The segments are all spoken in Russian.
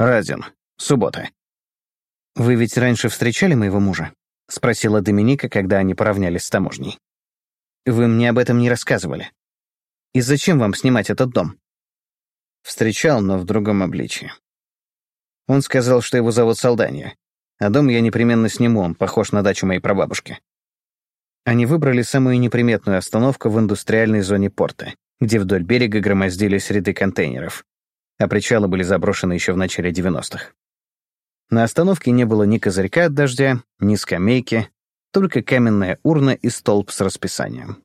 Разин. Суббота. «Вы ведь раньше встречали моего мужа?» — спросила Доминика, когда они поравнялись с таможней. «Вы мне об этом не рассказывали. И зачем вам снимать этот дом?» Встречал, но в другом обличии. Он сказал, что его зовут Салдания, а дом я непременно сниму, он похож на дачу моей прабабушки. Они выбрали самую неприметную остановку в индустриальной зоне порта, где вдоль берега громоздились ряды контейнеров, а причалы были заброшены еще в начале 90-х. На остановке не было ни козырька от дождя, ни скамейки, только каменная урна и столб с расписанием.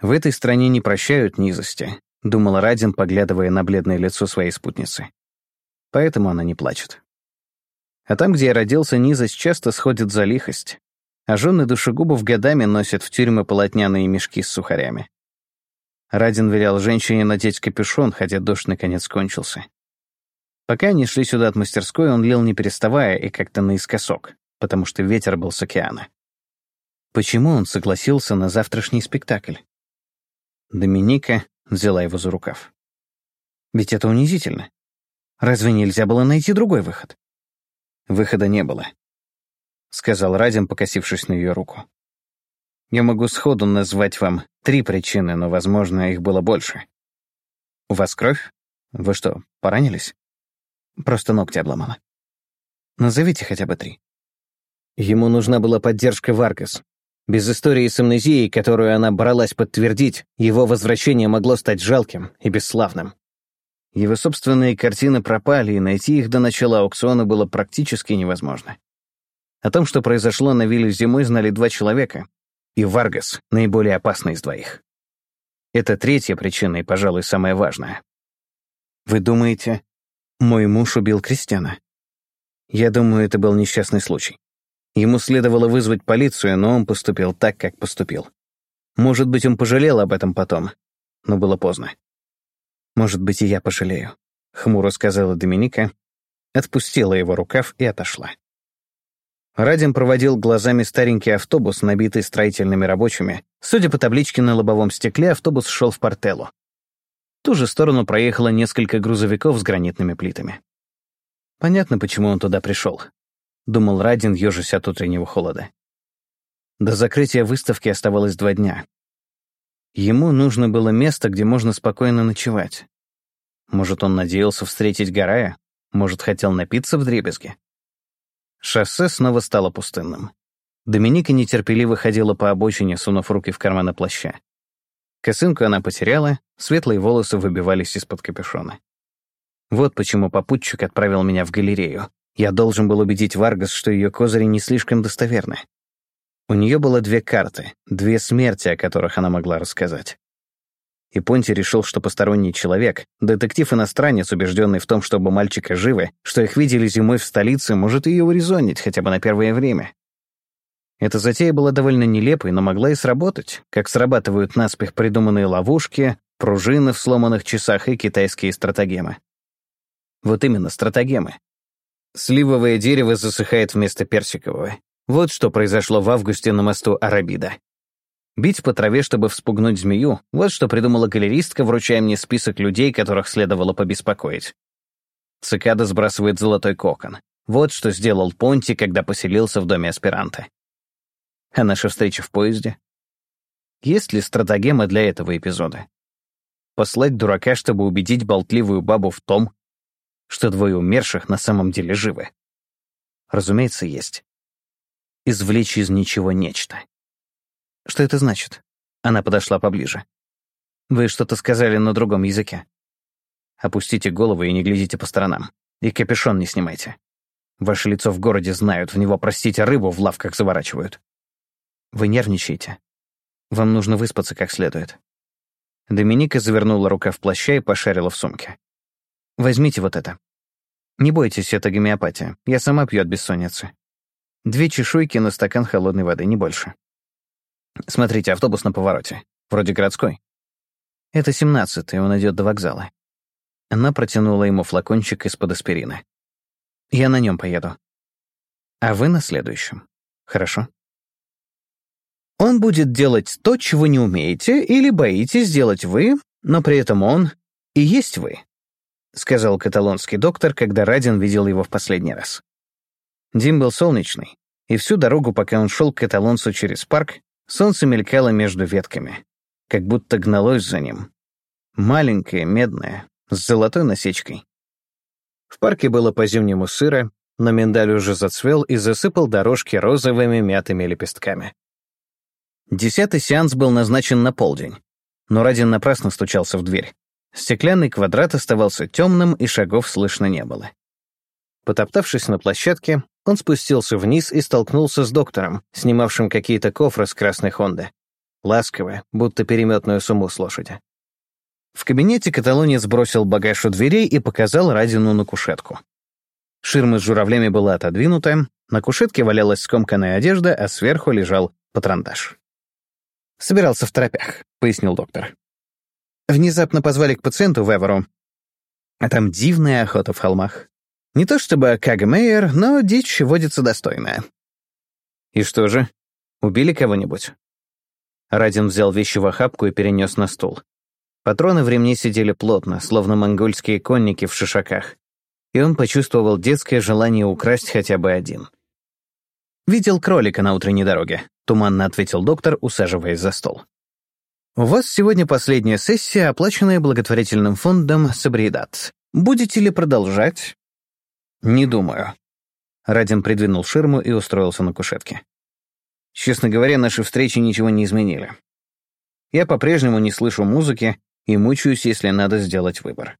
В этой стране не прощают низости, думала Радин, поглядывая на бледное лицо своей спутницы. Поэтому она не плачет. А там, где я родился, низость часто сходит за лихость, а жены душегубов годами носят в тюрьмы полотняные мешки с сухарями. Радин велел женщине надеть капюшон, хотя дождь наконец кончился. Пока они шли сюда от мастерской, он лил не переставая и как-то наискосок, потому что ветер был с океана. Почему он согласился на завтрашний спектакль? Доминика взяла его за рукав. Ведь это унизительно. Разве нельзя было найти другой выход? Выхода не было, — сказал Радин, покосившись на ее руку. Я могу сходу назвать вам три причины, но, возможно, их было больше. У вас кровь? Вы что, поранились? Просто ногти обломала. Назовите хотя бы три. Ему нужна была поддержка Варгас. Без истории с амнезией, которую она бралась подтвердить, его возвращение могло стать жалким и бесславным. Его собственные картины пропали, и найти их до начала аукциона было практически невозможно. О том, что произошло на вилле зимой, знали два человека, и Варгас — наиболее опасный из двоих. Это третья причина и, пожалуй, самая важная. Вы думаете, мой муж убил Кристиана. Я думаю, это был несчастный случай. Ему следовало вызвать полицию, но он поступил так, как поступил. Может быть, он пожалел об этом потом, но было поздно. Может быть, и я пожалею, — хмуро сказала Доминика, отпустила его рукав и отошла. Радим проводил глазами старенький автобус, набитый строительными рабочими. Судя по табличке на лобовом стекле, автобус шел в Портеллу ту же сторону проехало несколько грузовиков с гранитными плитами. Понятно, почему он туда пришел. Думал Радин, ежась от утреннего холода. До закрытия выставки оставалось два дня. Ему нужно было место, где можно спокойно ночевать. Может, он надеялся встретить Гарая? Может, хотел напиться в дребезге? Шоссе снова стало пустынным. Доминика нетерпеливо ходила по обочине, сунув руки в карманы плаща. Косынку она потеряла, светлые волосы выбивались из-под капюшона. Вот почему попутчик отправил меня в галерею. Я должен был убедить Варгас, что ее козыри не слишком достоверны. У нее было две карты, две смерти, о которых она могла рассказать. И Понти решил, что посторонний человек, детектив-иностранец, убежденный в том, что оба мальчика живы, что их видели зимой в столице, может ее урезонить хотя бы на первое время. Эта затея была довольно нелепой, но могла и сработать, как срабатывают наспех придуманные ловушки, пружины в сломанных часах и китайские стратагемы. Вот именно, стратагемы. Сливовое дерево засыхает вместо персикового. Вот что произошло в августе на мосту Арабида. Бить по траве, чтобы вспугнуть змею, вот что придумала галеристка, вручая мне список людей, которых следовало побеспокоить. Цикада сбрасывает золотой кокон. Вот что сделал Понти, когда поселился в доме аспиранта. А наша встреча в поезде? Есть ли стратагема для этого эпизода? Послать дурака, чтобы убедить болтливую бабу в том, что двое умерших на самом деле живы? Разумеется, есть. Извлечь из ничего нечто. Что это значит? Она подошла поближе. Вы что-то сказали на другом языке. Опустите голову и не глядите по сторонам. И капюшон не снимайте. Ваше лицо в городе знают, в него, простите, рыбу в лавках заворачивают. Вы нервничаете. Вам нужно выспаться как следует». Доминика завернула рука в плаща и пошарила в сумке. «Возьмите вот это. Не бойтесь, это гомеопатия. Я сама пью от бессонницы. Две чешуйки на стакан холодной воды, не больше. Смотрите, автобус на повороте. Вроде городской. Это семнадцатый, он идет до вокзала. Она протянула ему флакончик из-под аспирина. Я на нем поеду. А вы на следующем. Хорошо? Он будет делать то, чего не умеете или боитесь сделать вы, но при этом он и есть вы. — сказал каталонский доктор, когда Радин видел его в последний раз. День был солнечный, и всю дорогу, пока он шел к каталонцу через парк, солнце мелькало между ветками, как будто гналось за ним. Маленькое, медное, с золотой насечкой. В парке было по-зимнему сыро, но миндаль уже зацвел и засыпал дорожки розовыми мятыми лепестками. Десятый сеанс был назначен на полдень, но Радин напрасно стучался в дверь. Стеклянный квадрат оставался темным, и шагов слышно не было. Потоптавшись на площадке, он спустился вниз и столкнулся с доктором, снимавшим какие-то кофры с красной Хонды. Ласково, будто переметную сумму с лошади. В кабинете каталонец бросил багаж у дверей и показал Радину на кушетку. Ширма с журавлями была отодвинута, на кушетке валялась скомканная одежда, а сверху лежал патронтаж. «Собирался в торопях», — пояснил доктор. Внезапно позвали к пациенту в Эверу. А там дивная охота в холмах. Не то чтобы Кагмейер, но дичь водится достойная. И что же, убили кого-нибудь? Радин взял вещи в охапку и перенес на стул. Патроны в ремне сидели плотно, словно монгольские конники в шишаках, и он почувствовал детское желание украсть хотя бы один. «Видел кролика на утренней дороге», — туманно ответил доктор, усаживаясь за стол. «У вас сегодня последняя сессия, оплаченная благотворительным фондом «Сабриедат». Будете ли продолжать?» «Не думаю». Радин придвинул ширму и устроился на кушетке. Честно говоря, наши встречи ничего не изменили. Я по-прежнему не слышу музыки и мучаюсь, если надо сделать выбор.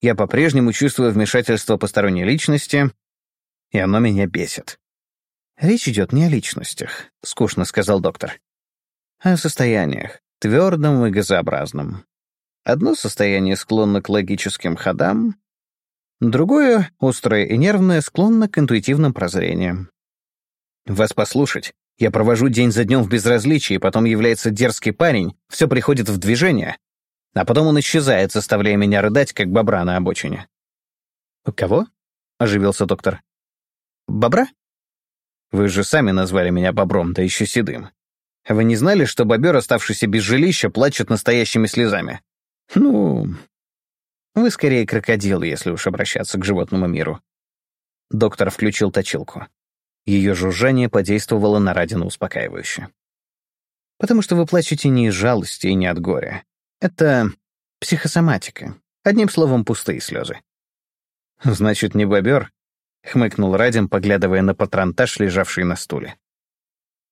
Я по-прежнему чувствую вмешательство посторонней личности, и оно меня бесит. «Речь идет не о личностях», — скучно сказал доктор, «а о состояниях, твердом и газообразном. Одно состояние склонно к логическим ходам, другое, острое и нервное, склонно к интуитивным прозрениям. Вас послушать, я провожу день за днем в безразличии, потом является дерзкий парень, все приходит в движение, а потом он исчезает, заставляя меня рыдать, как бобра на обочине. «Кого?» — оживился доктор. «Бобра?» «Вы же сами назвали меня бобром, да еще седым. Вы не знали, что бобер, оставшийся без жилища, плачет настоящими слезами? Ну, вы скорее крокодил, если уж обращаться к животному миру». Доктор включил точилку. Ее жужжание подействовало на Радина успокаивающе. «Потому что вы плачете не из жалости и не от горя. Это психосоматика. Одним словом, пустые слезы». «Значит, не бобер?» — хмыкнул Радин, поглядывая на патронтаж, лежавший на стуле.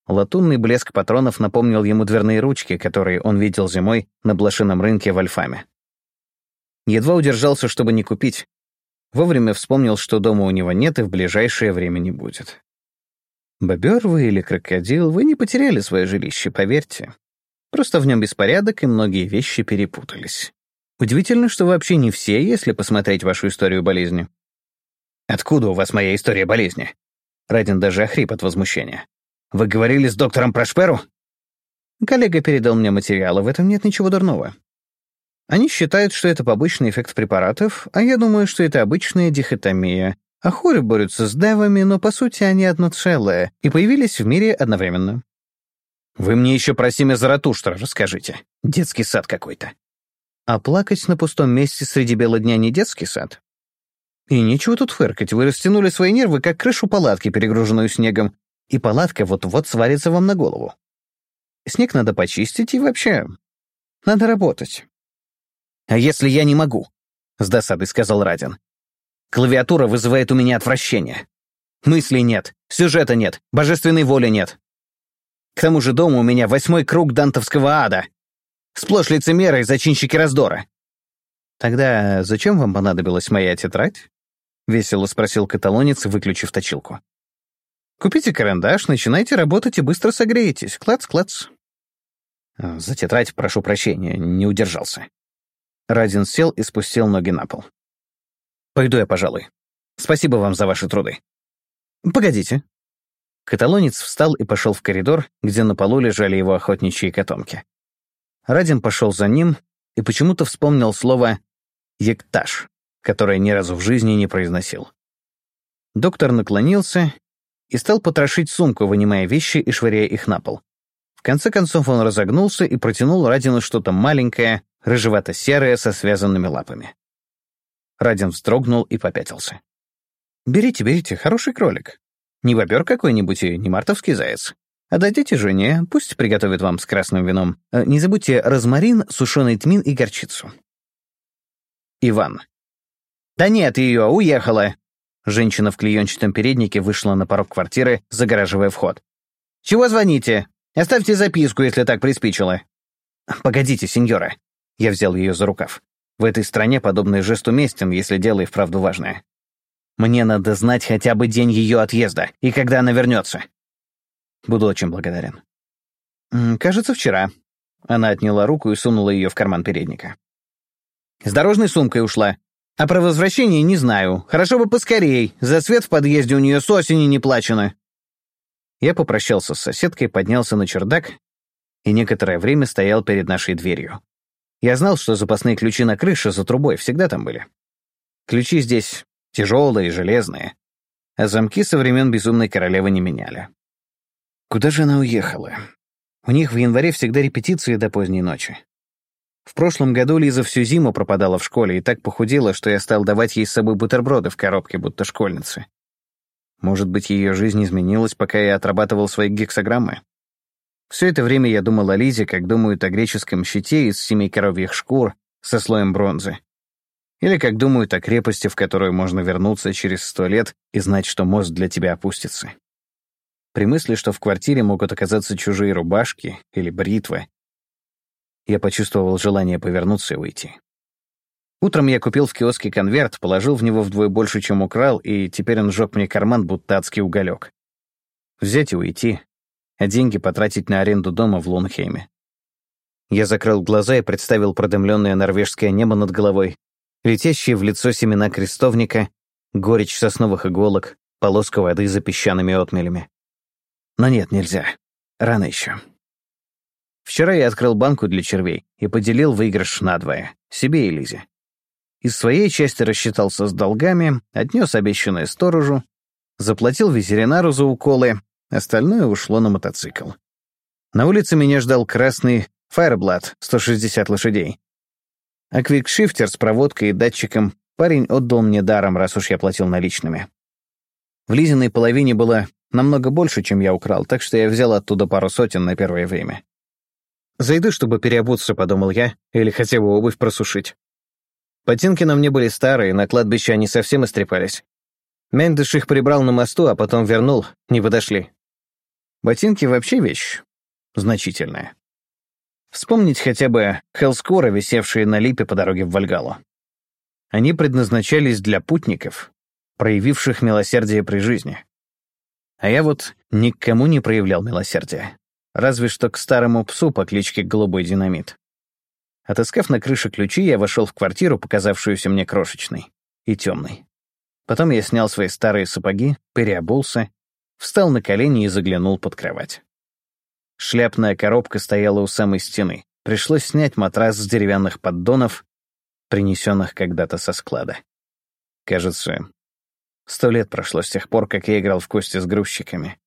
Латунный блеск патронов напомнил ему дверные ручки, которые он видел зимой на блошином рынке в Альфаме. Едва удержался, чтобы не купить. Вовремя вспомнил, что дома у него нет и в ближайшее время не будет. Бобер вы или крокодил, вы не потеряли свое жилище, поверьте. Просто в нем беспорядок, и многие вещи перепутались. Удивительно, что вообще не все, если посмотреть вашу историю болезни. Откуда у вас моя история болезни? Радин даже охрип от возмущения. Вы говорили с доктором Прошперу? Коллега передал мне материалы, в этом нет ничего дурного. Они считают, что это побочный эффект препаратов, а я думаю, что это обычная дихотомия, Ахоры борются с девами, но по сути они одно целое и появились в мире одновременно. Вы мне еще про семя Заратуштра расскажите. Детский сад какой-то. А плакать на пустом месте среди бела дня не детский сад. И нечего тут фыркать, вы растянули свои нервы, как крышу палатки, перегруженную снегом, и палатка вот-вот свалится вам на голову. Снег надо почистить и вообще... Надо работать. «А если я не могу?» — с досадой сказал Радин. Клавиатура вызывает у меня отвращение. Мыслей нет, сюжета нет, божественной воли нет. К тому же дома у меня восьмой круг дантовского ада. Сплошь лицемеры и зачинщики раздора. «Тогда зачем вам понадобилась моя тетрадь?» — весело спросил каталонец, выключив точилку. «Купите карандаш, начинайте работать и быстро согреетесь. Клац-клац». «За тетрадь, прошу прощения, не удержался». Радин сел и спустил ноги на пол. Пойду я, пожалуй. Спасибо вам за ваши труды. Погодите. Каталонец встал и пошел в коридор, где на полу лежали его охотничьи котомки. Радин пошел за ним и почему-то вспомнил слово «ектаж», которое ни разу в жизни не произносил. Доктор наклонился и стал потрошить сумку, вынимая вещи и швыряя их на пол. В конце концов он разогнулся и протянул Радину что-то маленькое, рыжевато-серое со связанными лапами. Радин вздрогнул и попятился. «Берите, берите, хороший кролик. Не бобер какой-нибудь и не мартовский заяц. Отдадите жене, пусть приготовит вам с красным вином. Э, не забудьте розмарин, сушеный тмин и горчицу». Иван. «Да нет ее, уехала!» Женщина в клеенчатом переднике вышла на порог квартиры, загораживая вход. «Чего звоните? Оставьте записку, если так приспичило». «Погодите, сеньора». Я взял ее за рукав. В этой стране подобный жест уместен, если дело и вправду важное. Мне надо знать хотя бы день ее отъезда и когда она вернется. Буду очень благодарен. Кажется, вчера. Она отняла руку и сунула ее в карман передника. С дорожной сумкой ушла. А про возвращение не знаю. Хорошо бы поскорей. За свет в подъезде у нее с осени не плачено. Я попрощался с соседкой, поднялся на чердак и некоторое время стоял перед нашей дверью. Я знал, что запасные ключи на крыше за трубой всегда там были. Ключи здесь тяжелые, железные, а замки со времен Безумной Королевы не меняли. Куда же она уехала? У них в январе всегда репетиции до поздней ночи. В прошлом году Лиза всю зиму пропадала в школе и так похудела, что я стал давать ей с собой бутерброды в коробке, будто школьницы. Может быть, ее жизнь изменилась, пока я отрабатывал свои гексограммы? Все это время я думал о Лизе, как думают о греческом щите из семи коровьих шкур со слоем бронзы. Или как думают о крепости, в которую можно вернуться через сто лет и знать, что мост для тебя опустится. При мысли, что в квартире могут оказаться чужие рубашки или бритвы, я почувствовал желание повернуться и уйти. Утром я купил в киоске конверт, положил в него вдвое больше, чем украл, и теперь он сжег мне карман, будто адский уголек. Взять и уйти, а деньги потратить на аренду дома в Лунхейме. Я закрыл глаза и представил продымленное норвежское небо над головой, летящие в лицо семена крестовника, горечь сосновых иголок, полоска воды за песчаными отмелями. Но нет, нельзя. Рано еще. Вчера я открыл банку для червей и поделил выигрыш надвое, себе и Лизе. Из своей части рассчитался с долгами, отнес обещанное сторожу, заплатил ветеринару за уколы, остальное ушло на мотоцикл. На улице меня ждал красный Fireblad 160 лошадей. А квикшифтер с проводкой и датчиком парень отдал мне даром, раз уж я платил наличными. В Лизиной половине было намного больше, чем я украл, так что я взял оттуда пару сотен на первое время. Зайду, чтобы переобуться, подумал я, или хотя бы обувь просушить. Ботинки на мне были старые, на кладбище они совсем истрепались. Мендеш их прибрал на мосту, а потом вернул, не подошли. Ботинки вообще вещь значительная. Вспомнить хотя бы хелскоры, висевшие на липе по дороге в Вальгалу. Они предназначались для путников, проявивших милосердие при жизни. А я вот никому не проявлял милосердия. Разве что к старому псу по кличке Голубой Динамит. Отыскав на крыше ключи, я вошел в квартиру, показавшуюся мне крошечной и темной. Потом я снял свои старые сапоги, переобулся, встал на колени и заглянул под кровать. Шляпная коробка стояла у самой стены. Пришлось снять матрас с деревянных поддонов, принесенных когда-то со склада. Кажется, сто лет прошло с тех пор, как я играл в кости с грузчиками.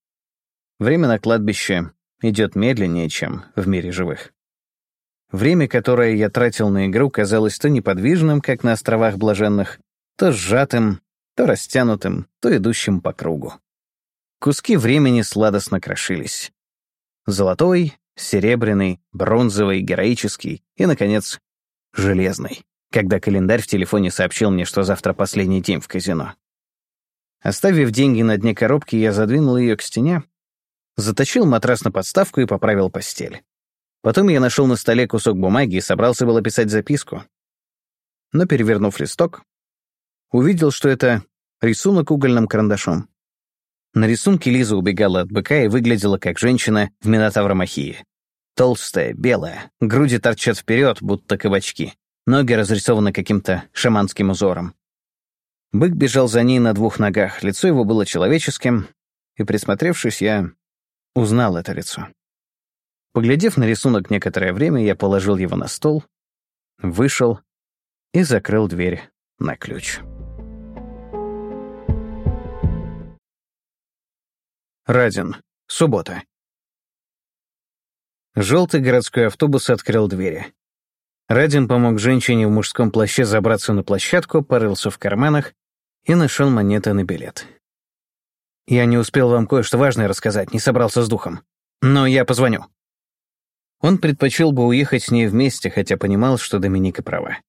Время на кладбище идет медленнее, чем в мире живых. Время, которое я тратил на игру, казалось то неподвижным, как на островах блаженных, то сжатым, то растянутым, то идущим по кругу. Куски времени сладостно крошились. Золотой, серебряный, бронзовый, героический и, наконец, железный, когда календарь в телефоне сообщил мне, что завтра последний день в казино. Оставив деньги на дне коробки, я задвинул ее к стене заточил матрас на подставку и поправил постель. Потом я нашел на столе кусок бумаги и собрался было писать записку. Но, перевернув листок, увидел, что это рисунок угольным карандашом. На рисунке Лиза убегала от быка и выглядела как женщина в Минотавромахии. Толстая, белая, груди торчат вперед, будто кабачки, ноги разрисованы каким-то шаманским узором. Бык бежал за ней на двух ногах, лицо его было человеческим, и, присмотревшись, я узнал это лицо. Поглядев на рисунок некоторое время, я положил его на стол, вышел и закрыл дверь на ключ. Радин. Суббота. Желтый городской автобус открыл двери. Радин помог женщине в мужском плаще забраться на площадку, порылся в карманах и нашел монеты на билет. «Я не успел вам кое-что важное рассказать, не собрался с духом. Но я позвоню». Он предпочел бы уехать с ней вместе, хотя понимал, что Доминика права.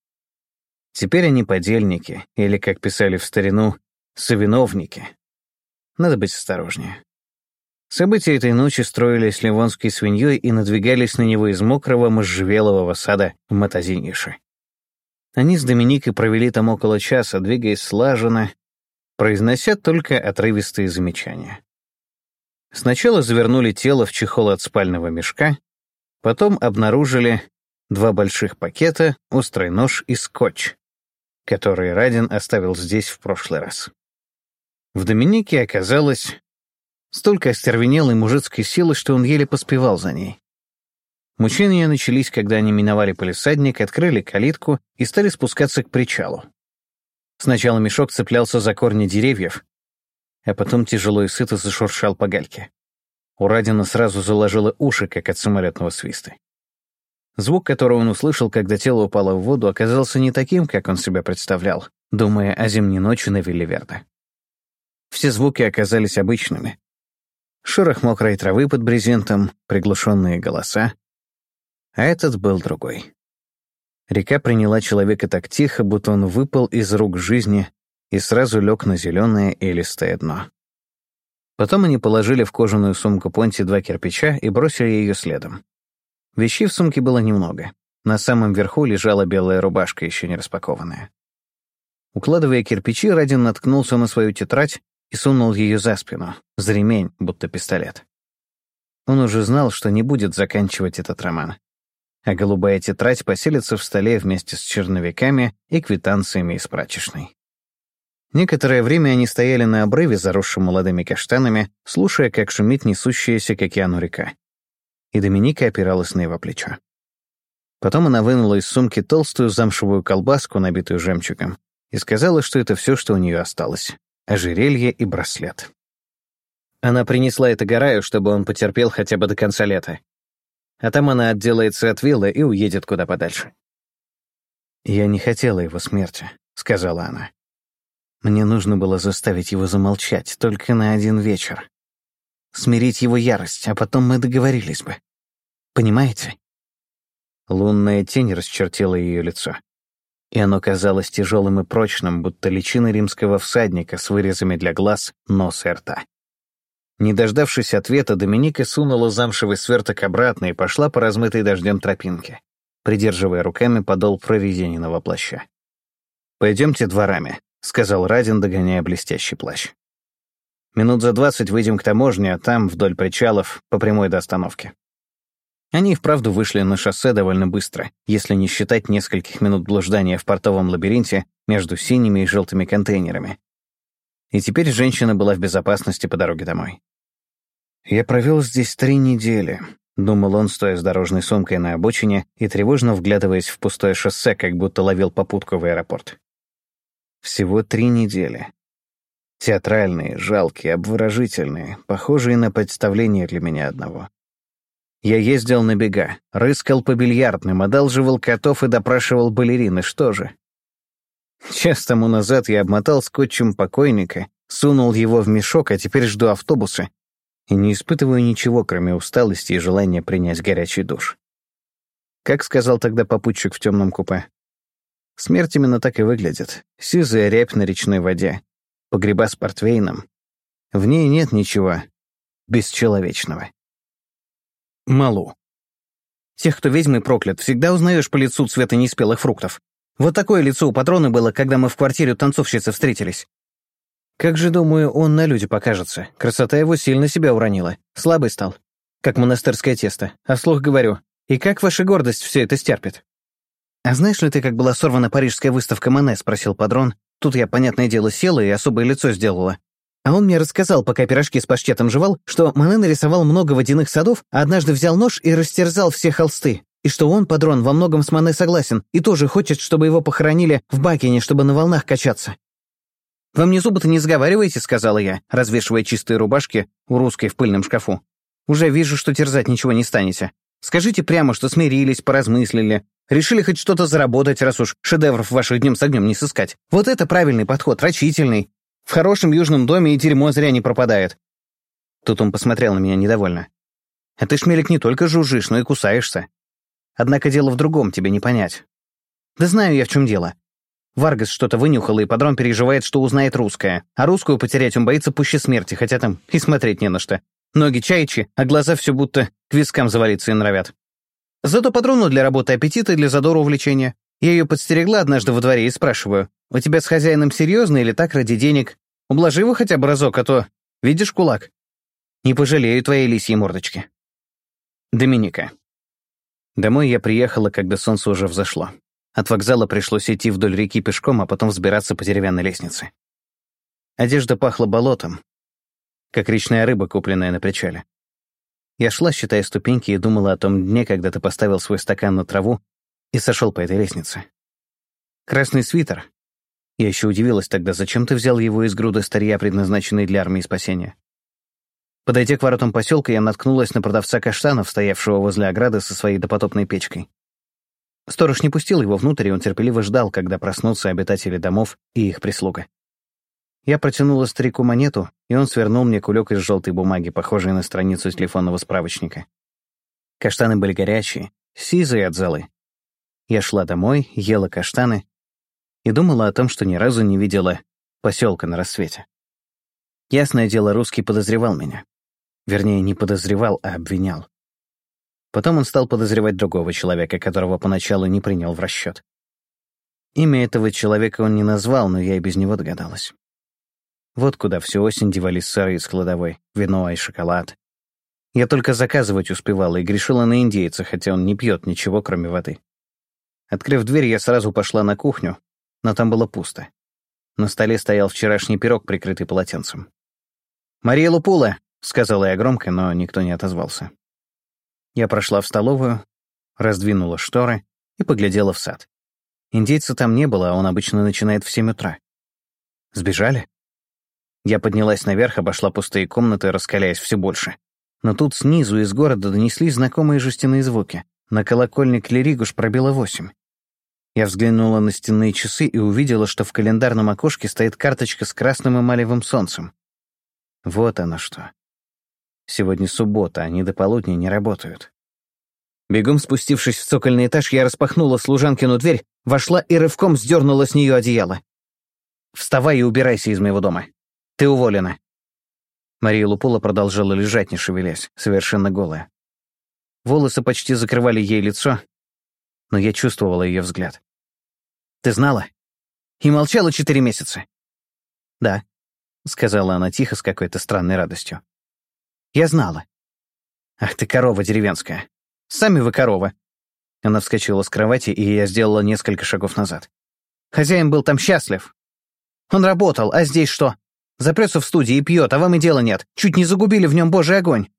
Теперь они подельники, или, как писали в старину, совиновники. Надо быть осторожнее. События этой ночи строились ливонской свиньей и надвигались на него из мокрого можжевелового сада в Матазинише. Они с Доминикой провели там около часа, двигаясь слаженно, произнося только отрывистые замечания. Сначала завернули тело в чехол от спального мешка, потом обнаружили два больших пакета, острый нож и скотч, который Радин оставил здесь в прошлый раз. В Доминике оказалось Столько остервенелой мужицкой силы, что он еле поспевал за ней. Мучения начались, когда они миновали полисадник, открыли калитку и стали спускаться к причалу. Сначала мешок цеплялся за корни деревьев, а потом тяжело и сыто зашуршал по гальке. У Радина сразу заложило уши, как от самолетного свиста. Звук, который он услышал, когда тело упало в воду, оказался не таким, как он себя представлял, думая о зимней ночи на Вилливерде. Все звуки оказались обычными, шорох мокрой травы под брезентом, приглушенные голоса. А этот был другой. Река приняла человека так тихо, будто он выпал из рук жизни и сразу лег на зеленое и листое дно. Потом они положили в кожаную сумку Понти два кирпича и бросили ее следом. Вещей в сумке было немного. На самом верху лежала белая рубашка, еще не распакованная. Укладывая кирпичи, Радин наткнулся на свою тетрадь и сунул ее за спину, за ремень, будто пистолет. Он уже знал, что не будет заканчивать этот роман. А голубая тетрадь поселится в столе вместе с черновиками и квитанциями из прачечной. Некоторое время они стояли на обрыве, заросшем молодыми каштанами, слушая, как шумит несущаяся к океану река. И Доминика опиралась на его плечо. Потом она вынула из сумки толстую замшевую колбаску, набитую жемчугом, и сказала, что это все, что у нее осталось ожерелье и браслет. Она принесла это Гараю, чтобы он потерпел хотя бы до конца лета. А там она отделается от виллы и уедет куда подальше. «Я не хотела его смерти», — сказала она. «Мне нужно было заставить его замолчать только на один вечер. Смирить его ярость, а потом мы договорились бы. Понимаете?» Лунная тень расчертила ее лицо и оно казалось тяжелым и прочным, будто личина римского всадника с вырезами для глаз, носа и рта. Не дождавшись ответа, Доминика сунула замшевый сверток обратно и пошла по размытой дождем тропинке, придерживая руками подол прорезиненного плаща. «Пойдемте дворами», — сказал Радин, догоняя блестящий плащ. «Минут за двадцать выйдем к таможне, а там, вдоль причалов, по прямой до остановки». Они вправду вышли на шоссе довольно быстро, если не считать нескольких минут блуждания в портовом лабиринте между синими и желтыми контейнерами. И теперь женщина была в безопасности по дороге домой. «Я провел здесь три недели», — думал он, стоя с дорожной сумкой на обочине и тревожно вглядываясь в пустое шоссе, как будто ловил попутку в аэропорт. Всего три недели. Театральные, жалкие, обворожительные, похожие на представление для меня одного. Я ездил на бега, рыскал по бильярдным, одалживал котов и допрашивал балерины, что же? Час тому назад я обмотал скотчем покойника, сунул его в мешок, а теперь жду автобуса и не испытываю ничего, кроме усталости и желания принять горячий душ. Как сказал тогда попутчик в темном купе? Смерть именно так и выглядит. Сизая рябь на речной воде, погреба с портвейном. В ней нет ничего бесчеловечного. Малу. Тех, кто ведьмы проклят, всегда узнаешь по лицу цвета неспелых фруктов. Вот такое лицо у патрона было, когда мы в квартире танцовщицы встретились. Как же, думаю, он на люди покажется. Красота его сильно себя уронила. Слабый стал. Как монастырское тесто. А вслух говорю. И как ваша гордость все это стерпит? «А знаешь ли ты, как была сорвана парижская выставка Мане?» — спросил Падрон. Тут я, понятное дело, села и особое лицо сделала. А он мне рассказал, пока пирожки с паштетом жевал, что Мане нарисовал много водяных садов, а однажды взял нож и растерзал все холсты. И что он, Падрон, во многом с Мане согласен, и тоже хочет, чтобы его похоронили в Бакине, чтобы на волнах качаться. «Вы мне зубы-то не заговариваете», — сказала я, развешивая чистые рубашки у русской в пыльном шкафу. «Уже вижу, что терзать ничего не станете. Скажите прямо, что смирились, поразмыслили, Решили хоть что-то заработать, раз уж шедевров ваших днем с огнем не сыскать. Вот это правильный подход, рачительный. В хорошем южном доме и дерьмо зря не пропадает. Тут он посмотрел на меня недовольно. А ты, Шмелик, не только жужжишь, но и кусаешься. Однако дело в другом, тебе не понять. Да знаю я, в чем дело. Варгас что-то вынюхал, и подрон переживает, что узнает русское. А русскую потерять он боится пуще смерти, хотя там и смотреть не на что. Ноги чаячи, а глаза все будто к вискам завалиться и нравят. Зато патрону для работы аппетита и для задора увлечения. Я ее подстерегла однажды во дворе и спрашиваю, «У тебя с хозяином серьезно или так ради денег? Ублажи его хотя бы разок, а то... Видишь кулак? Не пожалею твоей лисьей мордочки». Доминика. Домой я приехала, когда солнце уже взошло. От вокзала пришлось идти вдоль реки пешком, а потом взбираться по деревянной лестнице. Одежда пахла болотом, как речная рыба, купленная на причале. Я шла, считая ступеньки, и думала о том дне, когда ты поставил свой стакан на траву и сошел по этой лестнице. Красный свитер. Я еще удивилась тогда, зачем ты взял его из груды старья, предназначенной для армии спасения. Подойдя к воротам поселка, я наткнулась на продавца каштанов, стоявшего возле ограды со своей допотопной печкой. Сторож не пустил его внутрь, и он терпеливо ждал, когда проснутся обитатели домов и их прислуга. Я протянула старику монету, и он свернул мне кулек из желтой бумаги, похожей на страницу телефонного справочника. Каштаны были горячие, сизые от золы. Я шла домой, ела каштаны и думала о том, что ни разу не видела поселка на рассвете. Ясное дело, русский подозревал меня. Вернее, не подозревал, а обвинял. Потом он стал подозревать другого человека, которого поначалу не принял в расчет. Имя этого человека он не назвал, но я и без него догадалась. Вот куда всю осень девались сыры из кладовой, вино и шоколад. Я только заказывать успевала и грешила на индейца, хотя он не пьет ничего, кроме воды. Открыв дверь, я сразу пошла на кухню, но там было пусто. На столе стоял вчерашний пирог, прикрытый полотенцем. «Мария Лупула!» — сказала я громко, но никто не отозвался. Я прошла в столовую, раздвинула шторы и поглядела в сад. Индейца там не было, а он обычно начинает в семь утра. Сбежали? Я поднялась наверх, обошла пустые комнаты, раскаляясь все больше. Но тут снизу из города донеслись знакомые жестяные звуки. На колокольне Клеригуш пробило восемь. Я взглянула на стенные часы и увидела, что в календарном окошке стоит карточка с красным эмалевым солнцем. Вот оно что. Сегодня суббота, они до полудня не работают. Бегом спустившись в цокольный этаж, я распахнула служанкину дверь, вошла и рывком сдернула с нее одеяло. «Вставай и убирайся из моего дома. Ты уволена». Мария Лупула продолжала лежать, не шевелясь, совершенно голая. Волосы почти закрывали ей лицо, но я чувствовала ее взгляд. «Ты знала? И молчала четыре месяца?» «Да», — сказала она тихо с какой-то странной радостью. «Я знала». «Ах ты корова деревенская! Сами вы корова!» Она вскочила с кровати, и я сделала несколько шагов назад. «Хозяин был там счастлив. Он работал, а здесь что? Запрется в студии и пьет, а вам и дела нет. Чуть не загубили в нем божий огонь».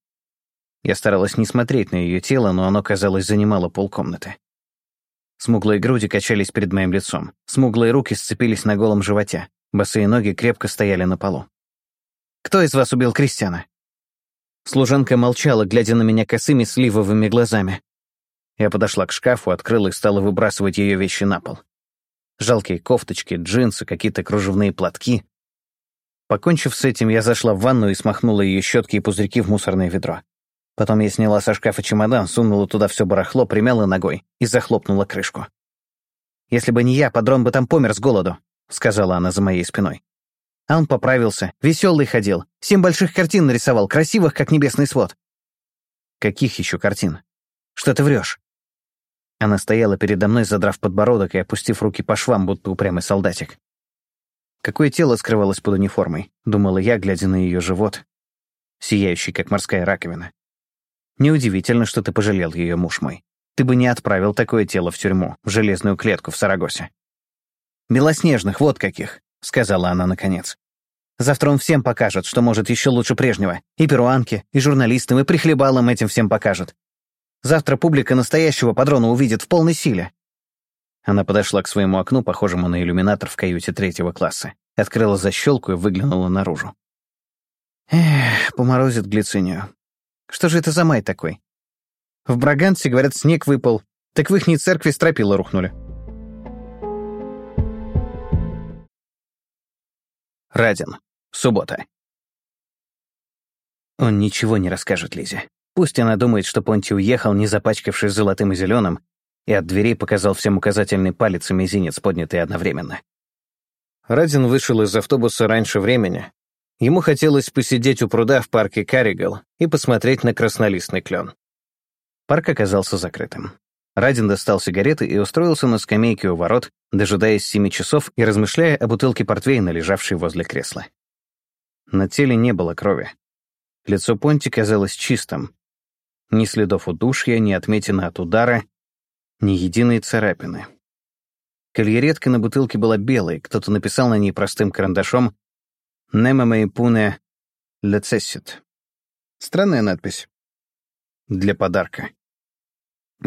Я старалась не смотреть на ее тело, но оно, казалось, занимало полкомнаты. Смуглые груди качались перед моим лицом. Смуглые руки сцепились на голом животе. Босые ноги крепко стояли на полу. «Кто из вас убил Кристиана?» Служанка молчала, глядя на меня косыми сливовыми глазами. Я подошла к шкафу, открыла и стала выбрасывать ее вещи на пол. Жалкие кофточки, джинсы, какие-то кружевные платки. Покончив с этим, я зашла в ванну и смахнула ее щетки и пузырьки в мусорное ведро. Потом я сняла со шкафа чемодан, сунула туда все барахло, примяла ногой и захлопнула крышку. «Если бы не я, подрон бы там помер с голоду», — сказала она за моей спиной. А он поправился, веселый ходил, семь больших картин нарисовал, красивых, как небесный свод. «Каких еще картин? Что ты врешь?» Она стояла передо мной, задрав подбородок и опустив руки по швам, будто упрямый солдатик. Какое тело скрывалось под униформой, думала я, глядя на ее живот, сияющий, как морская раковина. Неудивительно, что ты пожалел ее, муж мой. Ты бы не отправил такое тело в тюрьму, в железную клетку в Сарагосе. «Белоснежных, вот каких», — сказала она наконец. «Завтра он всем покажет, что может еще лучше прежнего. И перуанке, и журналистам, и прихлебалам этим всем покажет. Завтра публика настоящего подрона увидит в полной силе. Она подошла к своему окну, похожему на иллюминатор в каюте третьего класса, открыла защелку и выглянула наружу. Эх, поморозит глицинию. Что же это за май такой? В Браганте, говорят, снег выпал, Так в ихней церкви стропила рухнули. Радин. Суббота. Он ничего не расскажет Лизе. Пусть она думает, что Понти уехал, не запачкавшись золотым и зеленым, и от дверей показал всем указательный палец и мизинец, поднятый одновременно. Радин вышел из автобуса раньше времени. Ему хотелось посидеть у пруда в парке Карригал и посмотреть на краснолистный клен. Парк оказался закрытым. Радин достал сигареты и устроился на скамейке у ворот, дожидаясь семи часов и размышляя о бутылке портвейна, лежавшей возле кресла. На теле не было крови. Лицо Понти казалось чистым. Ни следов удушья, ни отметины от удара, ни единой царапины. Кольеретка на бутылке была белой, кто-то написал на ней простым карандашом «Немаме пуне лецессит». Странная надпись. Для подарка.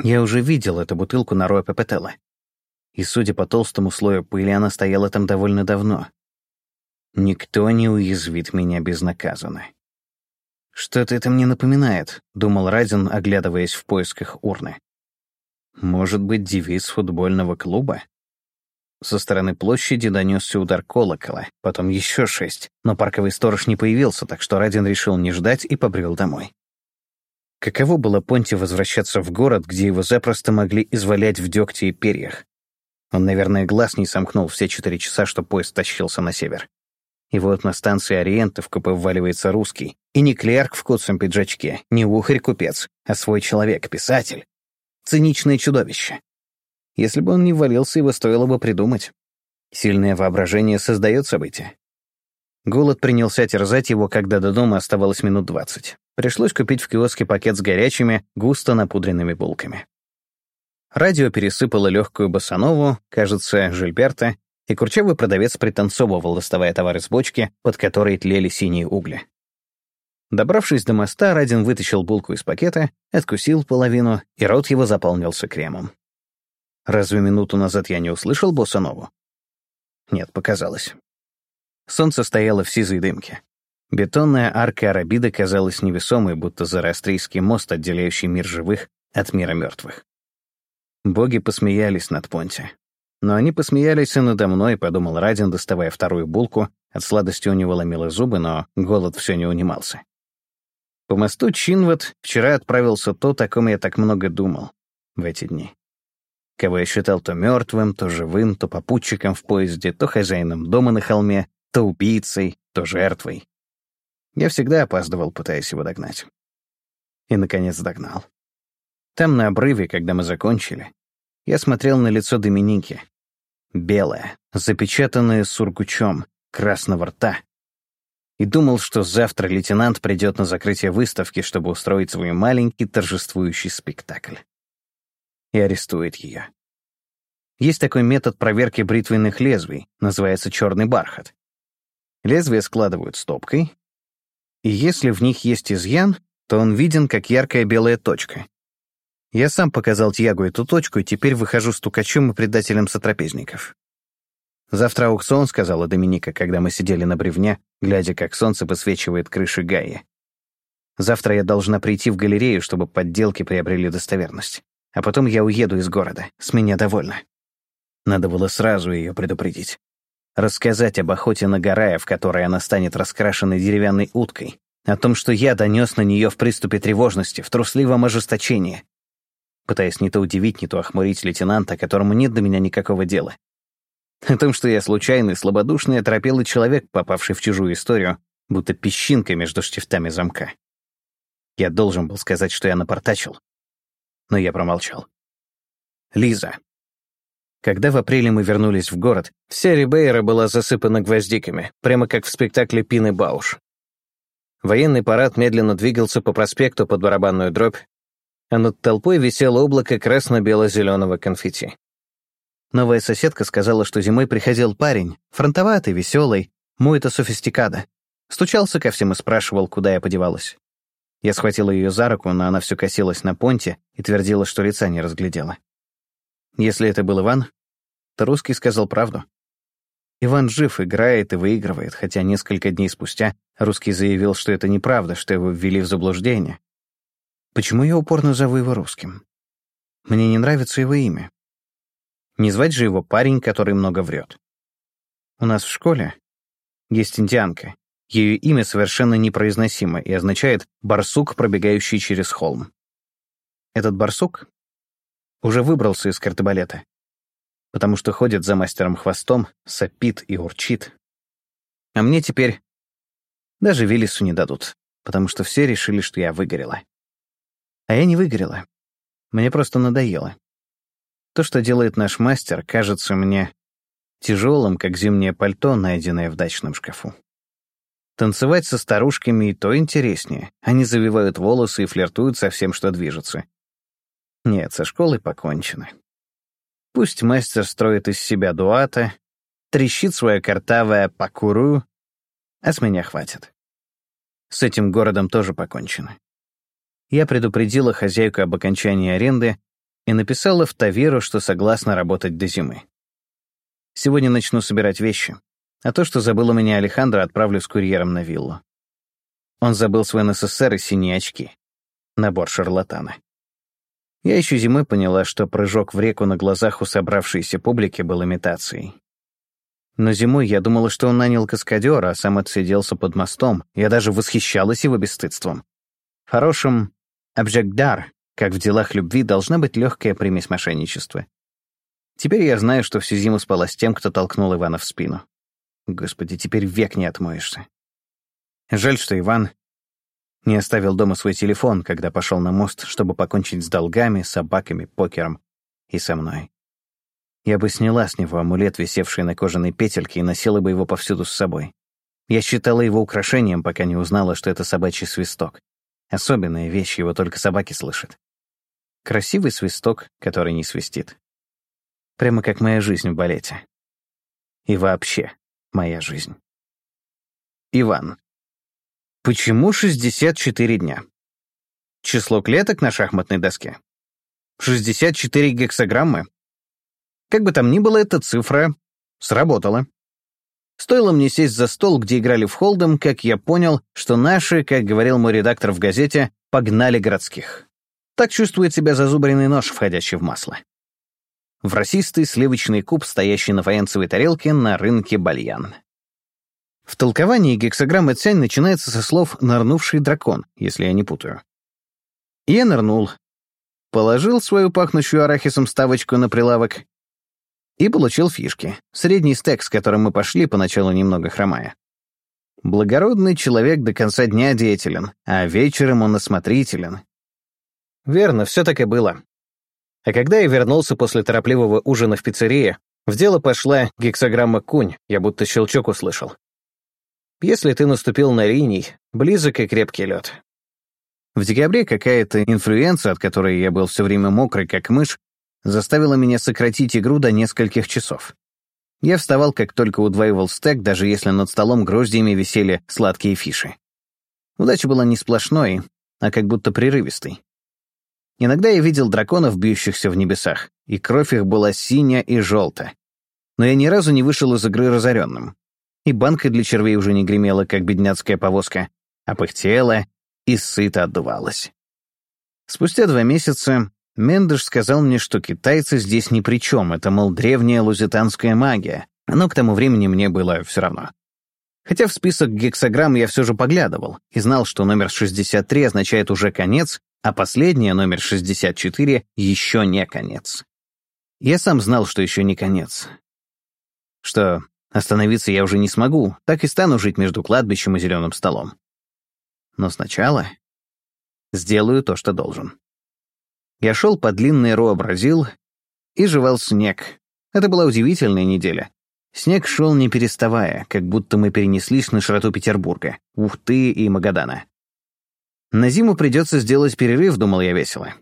Я уже видел эту бутылку на Роя Пепетелла. И, судя по толстому слою пыли, она стояла там довольно давно. Никто не уязвит меня безнаказанно. «Что-то это мне напоминает», — думал Радин, оглядываясь в поисках урны. «Может быть, девиз футбольного клуба?» Со стороны площади донесся удар колокола, потом еще шесть, но парковый сторож не появился, так что Радин решил не ждать и побрел домой. Каково было Понти возвращаться в город, где его запросто могли извалять в дегте и перьях? Он, наверное, глаз не сомкнул все четыре часа, что поезд тащился на север. И вот на станции Ориента в КП вваливается русский. И не клерк в куцом пиджачке, не ухарь-купец, а свой человек, писатель. Циничное чудовище. Если бы он не ввалился, его стоило бы придумать. Сильное воображение создает события. Голод принялся терзать его, когда до дома оставалось минут двадцать. Пришлось купить в киоске пакет с горячими, густо напудренными булками. Радио пересыпало легкую басанову, кажется, Жильберта, и курчавый продавец пританцовывал, доставая товар из бочки, под которой тлели синие угли. Добравшись до моста, Радин вытащил булку из пакета, откусил половину, и рот его заполнился кремом. Разве минуту назад я не услышал боссанову? Нет, показалось. Солнце стояло в сизой дымке. Бетонная арка Арабида казалась невесомой, будто зороастрийский мост, отделяющий мир живых от мира мертвых. Боги посмеялись над Понти. Но они посмеялись и надо мной, подумал Радин, доставая вторую булку. От сладости у него ломило зубы, но голод все не унимался. По мосту Чинват вчера отправился тот, о ком я так много думал в эти дни. Кого я считал то мертвым, то живым, то попутчиком в поезде, то хозяином дома на холме, то убийцей, то жертвой. Я всегда опаздывал, пытаясь его догнать. И, наконец, догнал. Там, на обрыве, когда мы закончили, я смотрел на лицо Доминики. Белое, запечатанное сургучом, красного рта. И думал, что завтра лейтенант придет на закрытие выставки, чтобы устроить свой маленький торжествующий спектакль. И арестует ее. Есть такой метод проверки бритвенных лезвий, называется черный бархат. Лезвия складывают стопкой, и если в них есть изъян, то он виден как яркая белая точка. Я сам показал Тьягу эту точку, и теперь выхожу стукачом и предателем сотрапезников. «Завтра аукцион», — сказала Доминика, когда мы сидели на бревне, глядя, как солнце посвечивает крыши Гаи. «Завтра я должна прийти в галерею, чтобы подделки приобрели достоверность. А потом я уеду из города. С меня довольно». Надо было сразу ее предупредить рассказать об охоте на Гарая, в которой она станет раскрашенной деревянной уткой, о том, что я донес на нее в приступе тревожности, в трусливом ожесточении, пытаясь не то удивить, не то охмурить лейтенанта, которому нет до меня никакого дела. О том, что я случайный, слабодушный, оторопелый человек, попавший в чужую историю, будто песчинка между штифтами замка. Я должен был сказать, что я напортачил. Но я промолчал. Лиза. Когда в апреле мы вернулись в город, вся Рибейра была засыпана гвоздиками, прямо как в спектакле Пины Бауш. Военный парад медленно двигался по проспекту под барабанную дробь, а над толпой висело облако красно-бело-зеленого конфетти. Новая соседка сказала, что зимой приходил парень, фронтоватый, веселый, мой-то софистикада. Стучался ко всем и спрашивал, куда я подевалась. Я схватила ее за руку, но она все косилась на понте и твердила, что лица не разглядела. Если это был Иван, то русский сказал правду. Иван жив, играет и выигрывает, хотя несколько дней спустя русский заявил, что это неправда, что его ввели в заблуждение. Почему я упорно зову его русским? Мне не нравится его имя. Не звать же его парень, который много врет. У нас в школе есть индианка. Ее имя совершенно непроизносимо и означает «барсук, пробегающий через холм». Этот барсук уже выбрался из картебалета, потому что ходит за мастером хвостом, сопит и урчит. А мне теперь даже Виллису не дадут, потому что все решили, что я выгорела. А я не выгорела. Мне просто надоело. То, что делает наш мастер, кажется мне тяжелым, как зимнее пальто, найденное в дачном шкафу. Танцевать со старушками и то интереснее. Они завивают волосы и флиртуют со всем, что движется. Нет, со школой покончено. Пусть мастер строит из себя дуата, трещит свое картавое «покуру», а с меня хватит. С этим городом тоже покончено. Я предупредила хозяйку об окончании аренды и написала в Таверу, что согласна работать до зимы. Сегодня начну собирать вещи, а то, что забыл у меня Алехандро, отправлю с курьером на виллу. Он забыл свой НССР и синие очки. Набор шарлатана. Я еще зимой поняла, что прыжок в реку на глазах у собравшейся публики был имитацией. Но зимой я думала, что он нанял каскадера, а сам отсиделся под мостом. Я даже восхищалась его бесстыдством. В хорошем «абжекдар», как в делах любви, должна быть легкая примесь мошенничества. Теперь я знаю, что всю зиму спала с тем, кто толкнул Ивана в спину. Господи, теперь век не отмоешься. Жаль, что Иван не оставил дома свой телефон, когда пошел на мост, чтобы покончить с долгами, собаками, покером и со мной. Я бы сняла с него амулет, висевший на кожаной петельке, и носила бы его повсюду с собой. Я считала его украшением, пока не узнала, что это собачий свисток. Особенная вещь, его только собаки слышат. Красивый свисток, который не свистит. Прямо как моя жизнь в балете. И вообще, моя жизнь. Иван. Почему 64 дня? Число клеток на шахматной доске. 64 гексограммы. Как бы там ни было, эта цифра сработала. Стоило мне сесть за стол, где играли в холдом, как я понял, что наши, как говорил мой редактор в газете, погнали городских. Так чувствует себя зазубренный нож, входящий в масло. В расистый сливочный куб, стоящий на фаянсовой тарелке на рынке Бальян. В толковании гексограммы Цянь начинается со слов «нырнувший дракон», если я не путаю. Я нырнул, положил свою пахнущую арахисом ставочку на прилавок и получил фишки. Средний стек, с которым мы пошли, поначалу немного хромая. Благородный человек до конца дня деятелен, а вечером он осмотрителен. Верно, все так и было. А когда я вернулся после торопливого ужина в пиццерии, в дело пошла гексограмма «Кунь», я будто щелчок услышал. Если ты наступил на линий, близок и крепкий лед. В декабре какая-то инфлюенция, от которой я был все время мокрый, как мышь, заставила меня сократить игру до нескольких часов. Я вставал, как только удваивал стек, даже если над столом гроздьями висели сладкие фиши. Удача была не сплошной, а как будто прерывистой. Иногда я видел драконов, бьющихся в небесах, и кровь их была синяя и желтая. Но я ни разу не вышел из игры разоренным. И банка для червей уже не гремела, как бедняцкая повозка, а пыхтела и сыто отдувалась. Спустя два месяца Мендеш сказал мне, что китайцы здесь ни при чем, это, мол, древняя лузитанская магия, но к тому времени мне было все равно. Хотя в список гексограмм я все же поглядывал и знал, что номер 63 означает уже конец, а последняя, номер 64, еще не конец. Я сам знал, что еще не конец. Что остановиться я уже не смогу, так и стану жить между кладбищем и зеленым столом. Но сначала сделаю то, что должен. Я шел по длинной Ро Бразил и жевал снег. Это была удивительная неделя. Снег шел не переставая, как будто мы перенеслись на широту Петербурга, Ухты и Магадана. На зиму придется сделать перерыв, думал я весело.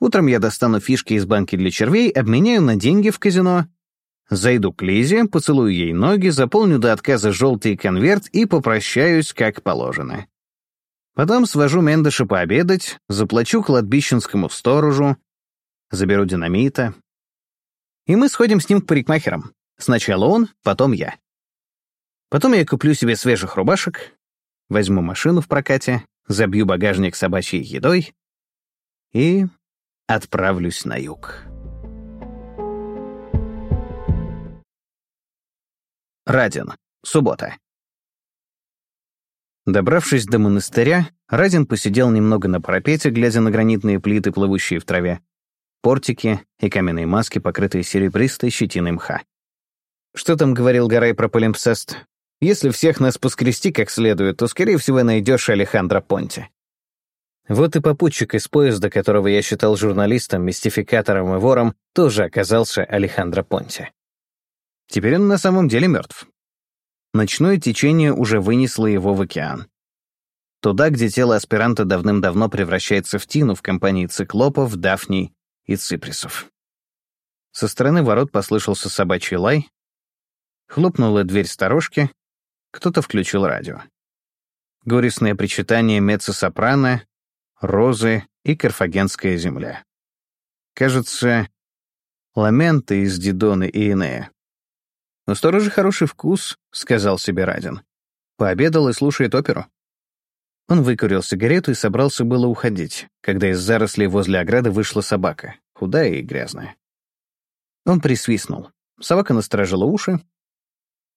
Утром я достану фишки из банки для червей, обменяю на деньги в казино, зайду к Лизе, поцелую ей ноги, заполню до отказа желтый конверт и попрощаюсь как положено. Потом свожу Мендеша пообедать, заплачу кладбищенскому сторожу, заберу динамита. И мы сходим с ним к парикмахерам. Сначала он, потом я. Потом я куплю себе свежих рубашек, возьму машину в прокате, забью багажник собачьей едой и отправлюсь на юг. Радин. Суббота. Добравшись до монастыря, Радин посидел немного на парапете, глядя на гранитные плиты, плывущие в траве, портики и каменные маски, покрытые серебристой щетиной мха. Что там говорил Гарай про полимпсест? Если всех нас поскрести как следует, то, скорее всего, найдешь Алехандро Понти. Вот и попутчик из поезда, которого я считал журналистом, мистификатором и вором, тоже оказался Алехандро Понти. Теперь он на самом деле мертв. Ночное течение уже вынесло его в океан. Туда, где тело аспиранта давным-давно превращается в тину в компании циклопов, дафней и циприсов. Со стороны ворот послышался собачий лай, хлопнула дверь сторожки, кто-то включил радио. Горестное причитание меццо-сопрано, розы и карфагенская земля. Кажется, ламенты из Дидоны и Инея. «У сторожа хороший вкус», — сказал себе Радин. Пообедал и слушает оперу. Он выкурил сигарету и собрался было уходить, когда из зарослей возле ограды вышла собака, худая и грязная. Он присвистнул. Собака насторожила уши,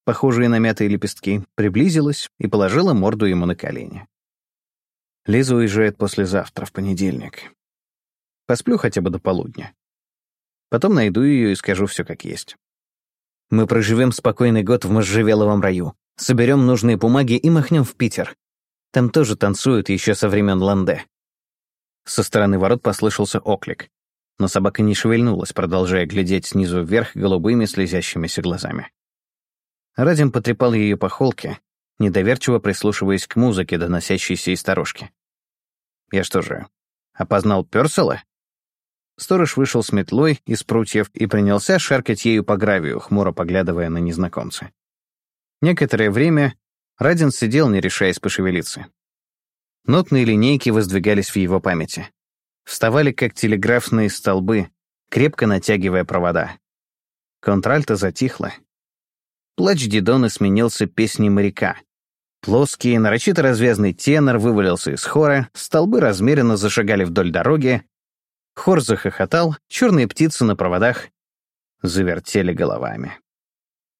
похожие на мятые лепестки, приблизилась и положила морду ему на колени. Лиза уезжает послезавтра, в понедельник. Посплю хотя бы до полудня. Потом найду ее и скажу все как есть. Мы проживем спокойный год в можжевеловом раю, соберем нужные бумаги и махнем в Питер. Там тоже танцуют еще со времен Ланде. Со стороны ворот послышался оклик, но собака не шевельнулась, продолжая глядеть снизу вверх голубыми слезящимися глазами. Радим потрепал ее по холке, недоверчиво прислушиваясь к музыке, доносящейся из сторожки. Я что же, опознал Пёрсела? Сторож вышел с метлой из прутьев и принялся шаркать ею по гравию, хмуро поглядывая на незнакомца. Некоторое время Радин сидел, не решаясь пошевелиться. Нотные линейки воздвигались в его памяти. Вставали, как телеграфные столбы, крепко натягивая провода. Контральта затихла. Плач Дидона сменился песней моряка, Плоский, нарочито развязный тенор вывалился из хора, столбы размеренно зашагали вдоль дороги, хор захохотал, черные птицы на проводах завертели головами.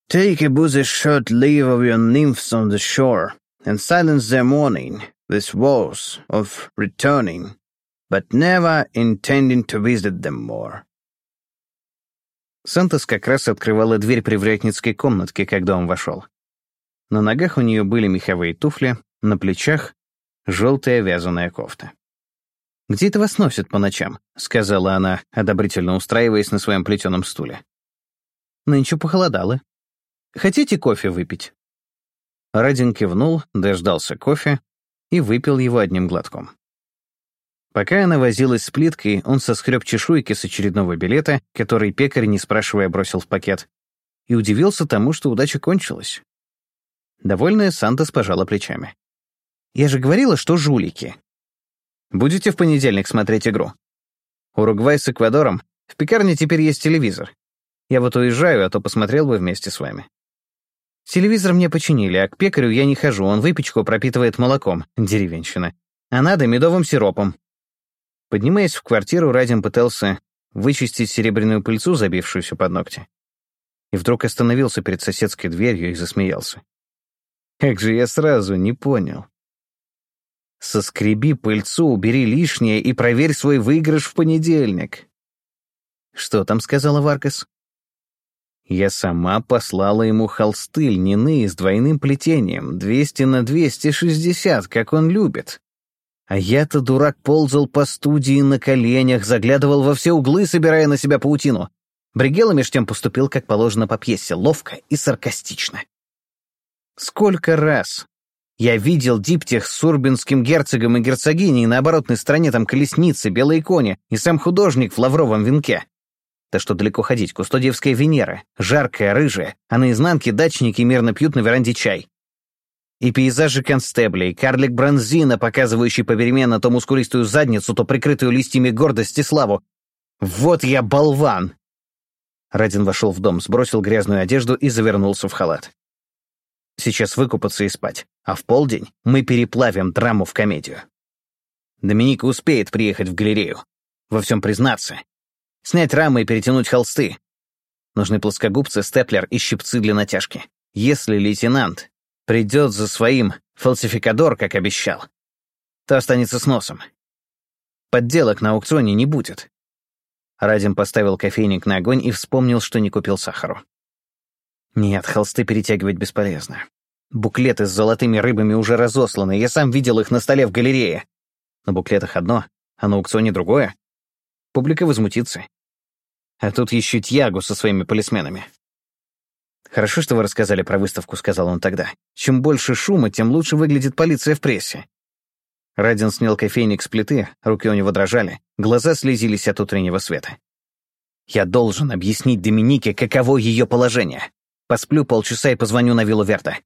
Take a boozy short leave of your nymphs on the shore, and silence their mourning, this voice of returning, but never intending to visit them more. Сантос как раз открывала дверь привратницкой комнатки, когда он вошел. На ногах у нее были меховые туфли, на плечах — желтая вязаная кофта. «Где это вас носит по ночам?» — сказала она, одобрительно устраиваясь на своем плетеном стуле. «Нынче похолодало. Хотите кофе выпить?» Радин кивнул, дождался кофе и выпил его одним глотком. Пока она возилась с плиткой, он соскреб чешуйки с очередного билета, который пекарь, не спрашивая, бросил в пакет, и удивился тому, что удача кончилась. Довольная Сантос пожала плечами. «Я же говорила, что жулики. Будете в понедельник смотреть игру? Уругвай с Эквадором. В пекарне теперь есть телевизор. Я вот уезжаю, а то посмотрел бы вместе с вами». Телевизор мне починили, а к пекарю я не хожу, он выпечку пропитывает молоком, деревенщина. А надо медовым сиропом. Поднимаясь в квартиру, Радин пытался вычистить серебряную пыльцу, забившуюся под ногти. И вдруг остановился перед соседской дверью и засмеялся. Как же я сразу не понял. Соскреби пыльцу, убери лишнее и проверь свой выигрыш в понедельник. Что там сказала Варкас? Я сама послала ему холсты льняные с двойным плетением, 200 на 260, как он любит. А я-то, дурак, ползал по студии на коленях, заглядывал во все углы, собирая на себя паутину. Бригела меж тем поступил, как положено по пьесе, ловко и саркастично. Сколько раз я видел диптех с сурбинским герцогом и герцогиней, на оборотной стороне там колесницы, белые кони и сам художник в лавровом венке. Да что далеко ходить, кустодиевская Венера, жаркая, рыжая, а на изнанке дачники мирно пьют на веранде чай. И пейзажи констеблей, карлик Бронзина, показывающий попеременно то мускулистую задницу, то прикрытую листьями гордости славу. Вот я болван! Радин вошел в дом, сбросил грязную одежду и завернулся в халат. Сейчас выкупаться и спать. А в полдень мы переплавим драму в комедию. Доминика успеет приехать в галерею. во всем признаться. Снять рамы и перетянуть холсты. Нужны плоскогубцы, степлер и щипцы для натяжки. Если лейтенант придет за своим фалсификадор, как обещал, то останется с носом. Подделок на аукционе не будет. Радим поставил кофейник на огонь и вспомнил, что не купил сахару. Нет, холсты перетягивать бесполезно. Буклеты с золотыми рыбами уже разосланы, я сам видел их на столе в галерее. На буклетах одно, а на аукционе другое. Публика возмутится. А тут еще Тьягу со своими полисменами. «Хорошо, что вы рассказали про выставку», — сказал он тогда. «Чем больше шума, тем лучше выглядит полиция в прессе». Радин снял кофейник с плиты, руки у него дрожали, глаза слезились от утреннего света. «Я должен объяснить Доминике, каково ее положение. Посплю полчаса и позвоню на виллу Верта.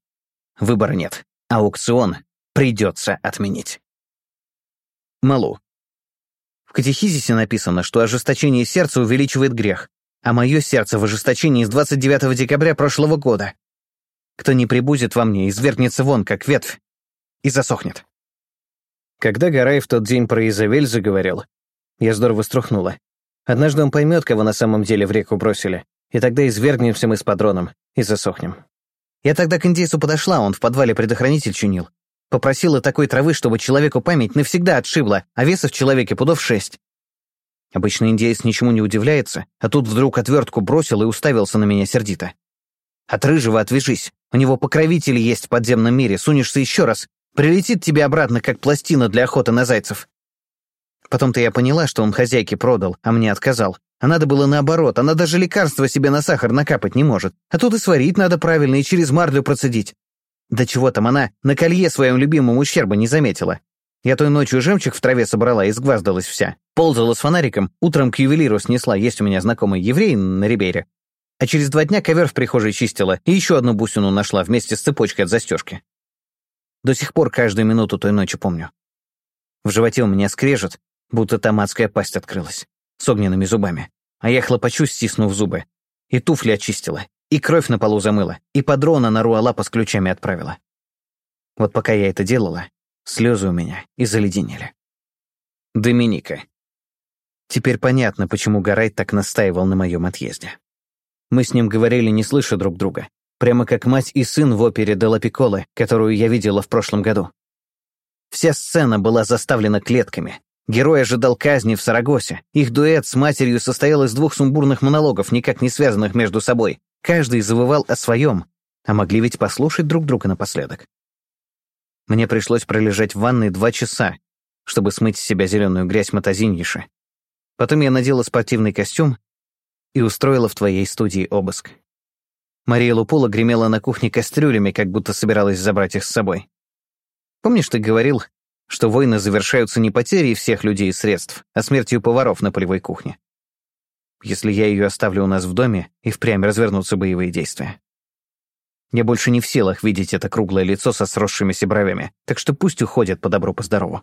Выбора нет. Аукцион придется отменить». Малу. В катехизисе написано, что ожесточение сердца увеличивает грех, а мое сердце в ожесточении с 29 декабря прошлого года. Кто не прибудет во мне, извергнется вон, как ветвь, и засохнет. Когда Гарай в тот день про Изавель заговорил, я здорово струхнула. Однажды он поймет, кого на самом деле в реку бросили, и тогда извергнемся мы с падроном и засохнем. Я тогда к индейцу подошла, он в подвале предохранитель чинил. Попросила такой травы, чтобы человеку память навсегда отшибла, а веса в человеке пудов шесть. Обычно индеец ничему не удивляется, а тут вдруг отвертку бросил и уставился на меня сердито. «От рыжего отвяжись. У него покровители есть в подземном мире. Сунешься еще раз. Прилетит тебе обратно, как пластина для охоты на зайцев». Потом-то я поняла, что он хозяйке продал, а мне отказал. А надо было наоборот, она даже лекарства себе на сахар накапать не может. А тут и сварить надо правильно, и через марлю процедить. Да чего там она на колье своем любимом ущерба не заметила. Я той ночью жемчуг в траве собрала и сгваздалась вся. Ползала с фонариком, утром к ювелиру снесла, есть у меня знакомый еврей на Рибере. А через два дня ковер в прихожей чистила и еще одну бусину нашла вместе с цепочкой от застежки. До сих пор каждую минуту той ночи помню. В животе у меня скрежет, будто там адская пасть открылась, с огненными зубами. А я хлопочу, стиснув зубы. И туфли очистила, и кровь на полу замыла, и подрона на руалапа с ключами отправила. Вот пока я это делала, Слезы у меня и заледенели. Доминика. Теперь понятно, почему Гарай так настаивал на моем отъезде. Мы с ним говорили, не слыша друг друга, прямо как мать и сын в опере Делла Пикколо, которую я видела в прошлом году. Вся сцена была заставлена клетками. Герой ожидал казни в Сарагосе. Их дуэт с матерью состоял из двух сумбурных монологов, никак не связанных между собой. Каждый завывал о своем, а могли ведь послушать друг друга напоследок. Мне пришлось пролежать в ванной два часа, чтобы смыть с себя зеленую грязь мотозиньиши. Потом я надела спортивный костюм и устроила в твоей студии обыск. Мария Лупула гремела на кухне кастрюлями, как будто собиралась забрать их с собой. Помнишь, ты говорил, что войны завершаются не потерей всех людей и средств, а смертью поваров на полевой кухне? Если я ее оставлю у нас в доме, и впрямь развернутся боевые действия. Я больше не в силах видеть это круглое лицо со сросшимися бровями, так что пусть уходит по добру, по здорову.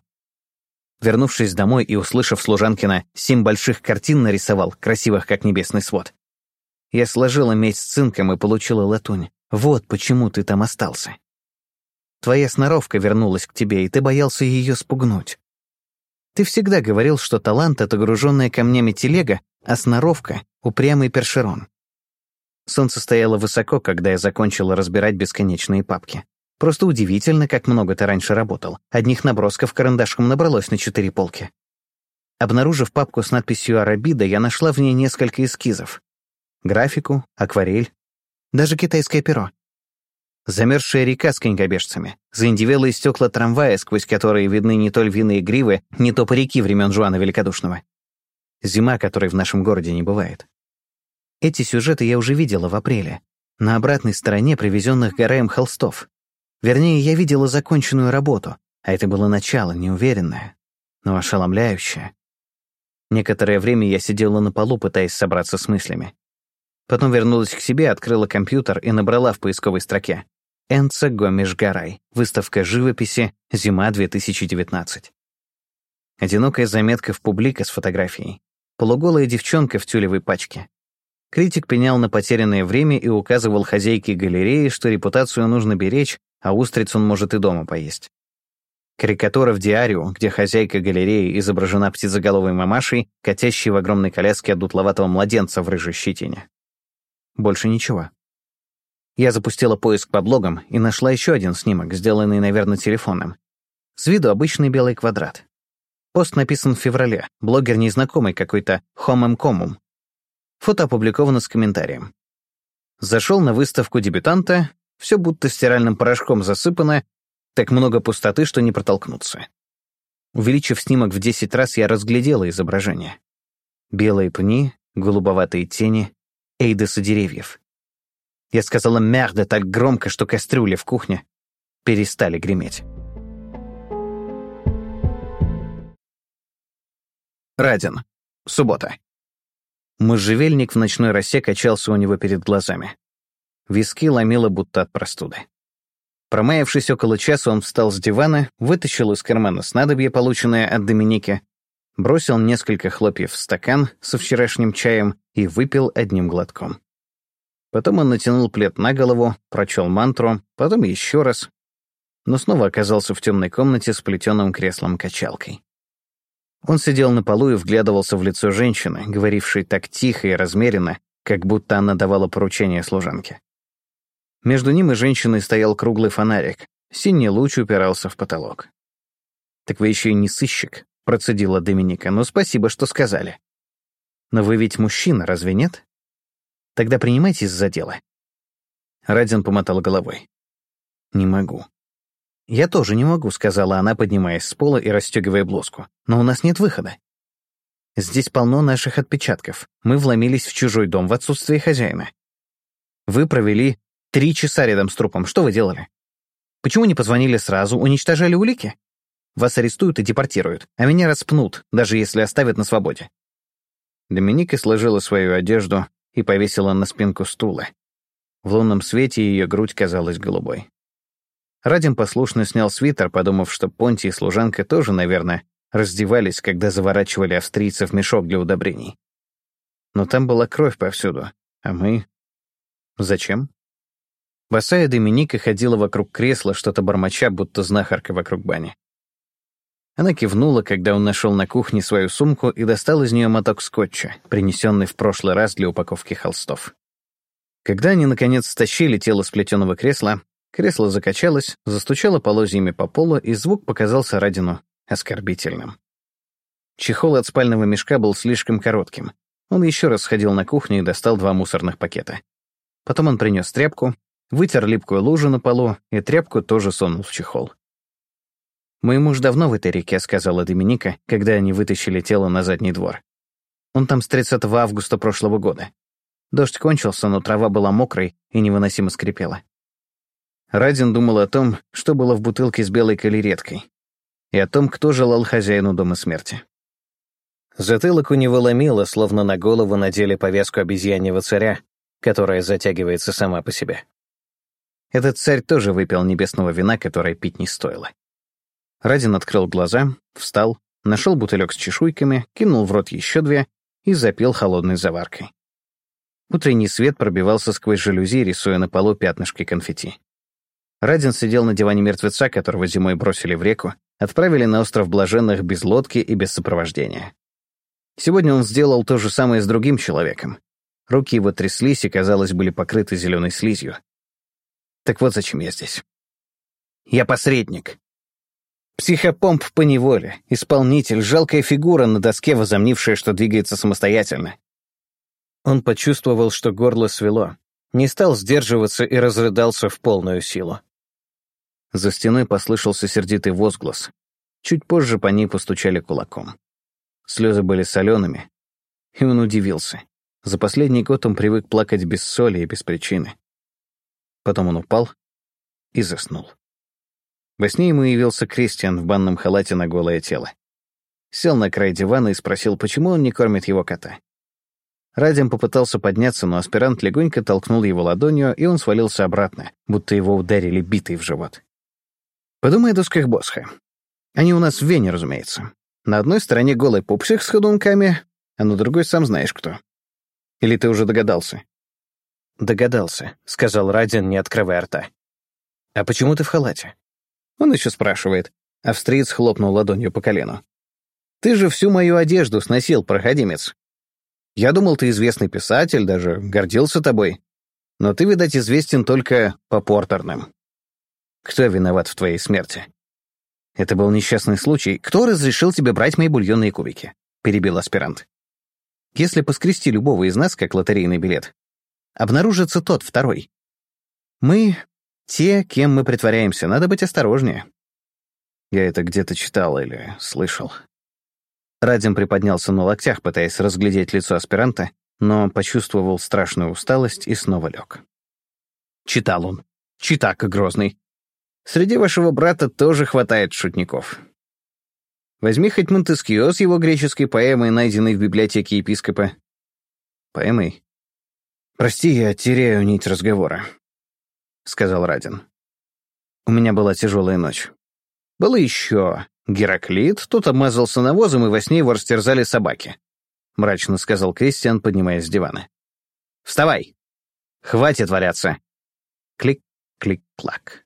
Вернувшись домой и услышав служанкина, семь больших картин нарисовал, красивых как небесный свод. Я сложила медь с цинком и получила латунь. Вот почему ты там остался. Твоя сноровка вернулась к тебе, и ты боялся ее спугнуть. Ты всегда говорил, что талант — это груженная камнями телега, а сноровка — упрямый першерон. Солнце стояло высоко, когда я закончила разбирать бесконечные папки. Просто удивительно, как много ты раньше работал. Одних набросков карандашком набралось на четыре полки. Обнаружив папку с надписью «Арабида», я нашла в ней несколько эскизов. Графику, акварель, даже китайское перо. Замерзшая река с конькобежцами, заиндивелые стекла трамвая, сквозь которые видны не то львиные гривы, не то парики времен Жуана Великодушного. Зима, которой в нашем городе не бывает. Эти сюжеты я уже видела в апреле, на обратной стороне привезенных Гараем холстов. Вернее, я видела законченную работу, а это было начало, неуверенное, но ошеломляющее. Некоторое время я сидела на полу, пытаясь собраться с мыслями. Потом вернулась к себе, открыла компьютер и набрала в поисковой строке «Энца Гомеш Гарай. Выставка живописи. Зима 2019». Одинокая заметка в публика с фотографией. Полуголая девчонка в тюлевой пачке. Критик пенял на потерянное время и указывал хозяйке галереи, что репутацию нужно беречь, а устриц он может и дома поесть. Карикатура в диарио, где хозяйка галереи изображена птицеголовой мамашей, катящей в огромной коляске дутловатого младенца в рыжей щетине. Больше ничего. Я запустила поиск по блогам и нашла еще один снимок, сделанный, наверное, телефоном. С виду обычный белый квадрат. Пост написан в феврале, блогер незнакомый какой-то, Хомем Комум. Фото опубликовано с комментарием. Зашел на выставку дебютанта, все будто стиральным порошком засыпано, так много пустоты, что не протолкнуться. Увеличив снимок в 10 раз, я разглядела изображение. Белые пни, голубоватые тени, эйдесы деревьев. Я сказала «мярда» так громко, что кастрюли в кухне перестали греметь. Радин. Суббота. Можжевельник в ночной росе качался у него перед глазами. Виски ломило будто от простуды. Промаявшись около часа, он встал с дивана, вытащил из кармана снадобье, полученное от Доминики, бросил несколько хлопьев в стакан со вчерашним чаем и выпил одним глотком. Потом он натянул плед на голову, прочел мантру, потом еще раз, но снова оказался в темной комнате с плетеным креслом-качалкой. Он сидел на полу и вглядывался в лицо женщины, говорившей так тихо и размеренно, как будто она давала поручение служанке. Между ним и женщиной стоял круглый фонарик. Синий луч упирался в потолок. «Так вы еще и не сыщик», — процедила Доминика. «Ну, спасибо, что сказали». «Но вы ведь мужчина, разве нет? Тогда принимайтесь за дело». Радин помотал головой. «Не могу». «Я тоже не могу», — сказала она, поднимаясь с пола и расстегивая блузку. «Но у нас нет выхода. Здесь полно наших отпечатков. Мы вломились в чужой дом в отсутствие хозяина. Вы провели Три часа рядом с трупом. Что вы делали? Почему не позвонили сразу, уничтожали улики? Вас арестуют и депортируют, а меня распнут, даже если оставят на свободе». Доминика сложила свою одежду и повесила на спинку стула. В лунном свете ее грудь казалась голубой. Радим послушно снял свитер, подумав, что Понти и служанка тоже, наверное, раздевались, когда заворачивали австрийцев в мешок для удобрений. Но там была кровь повсюду, а мы... Зачем? Босая Доминика ходила вокруг кресла, что-то бормоча, будто знахарка вокруг бани. Она кивнула, когда он нашел на кухне свою сумку и достал из нее моток скотча, принесенный в прошлый раз для упаковки холстов. Когда они, наконец, стащили тело с плетеного кресла, кресло закачалось, застучало полозьями по полу, и звук показался Радину оскорбительным. Чехол от спального мешка был слишком коротким. Он еще раз сходил на кухню и достал два мусорных пакета. Потом он принес тряпку, Вытер липкую лужу на полу и тряпку тоже сунул в чехол. «Мой муж давно в этой реке», — сказала Доминика, когда они вытащили тело на задний двор. «Он там с 30 августа прошлого года. Дождь кончился, но трава была мокрой и невыносимо скрипела». Радин думал о том, что было в бутылке с белой калереткой, и о том, кто желал хозяину дома смерти. Затылок у него ломило, словно на голову надели повязку обезьяньего царя, которая затягивается сама по себе. Этот царь тоже выпил небесного вина, которое пить не стоило. Радин открыл глаза, встал, нашел бутылек с чешуйками, кинул в рот еще две и запил холодной заваркой. Утренний свет пробивался сквозь жалюзи, рисуя на полу пятнышки конфетти. Радин сидел на диване мертвеца, которого зимой бросили в реку, отправили на остров Блаженных без лодки и без сопровождения. Сегодня он сделал то же самое с другим человеком. Руки его тряслись и, казалось, были покрыты зеленой слизью. Так вот зачем я здесь. Я посредник. Психопомп по неволе, исполнитель, жалкая фигура на доске, возомнившая, что двигается самостоятельно. Он почувствовал, что горло свело, не стал сдерживаться и разрыдался в полную силу. За стеной послышался сердитый возглас. Чуть позже по ней постучали кулаком. Слезы были солеными, и он удивился. За последний год он привык плакать без соли и без причины. Потом он упал и заснул. Во сне ему явился Кристиан в банном халате на голое тело. Сел на край дивана и спросил, почему он не кормит его кота. Радим попытался подняться, но аспирант легонько толкнул его ладонью, и он свалился обратно, будто его ударили битой в живот. Подумай о досках Босха. Они у нас в Вене, разумеется. На одной стороне голый пупсик с ходунками, а на другой сам знаешь кто. Или ты уже догадался? «Догадался», — сказал Радин, не открывая рта. «А почему ты в халате?» Он еще спрашивает. Австриец хлопнул ладонью по колену. «Ты же всю мою одежду сносил, проходимец. Я думал, ты известный писатель, даже гордился тобой. Но ты, видать, известен только по портерным. Кто виноват в твоей смерти?» «Это был несчастный случай. Кто разрешил тебе брать мои бульонные кубики?» — перебил аспирант. «Если поскрести любого из нас, как лотерейный билет, обнаружится тот, второй. Мы — те, кем мы притворяемся, надо быть осторожнее». Я это где-то читал или слышал. Радим приподнялся на локтях, пытаясь разглядеть лицо аспиранта, но почувствовал страшную усталость и снова лег. Читал он. Читака грозный. Среди вашего брата тоже хватает шутников. Возьми хоть Монтескио с его греческой поэмой, найденной в библиотеке епископа. Поэмой? Прости, я теряю нить разговора, — сказал Радин. У меня была тяжелая ночь. Было еще Гераклит, тут обмазался навозом, и во сне его растерзали собаки. Мрачно сказал Кристиан, поднимаясь с дивана. «Вставай! Хватит валяться!» Клик-клик-клак.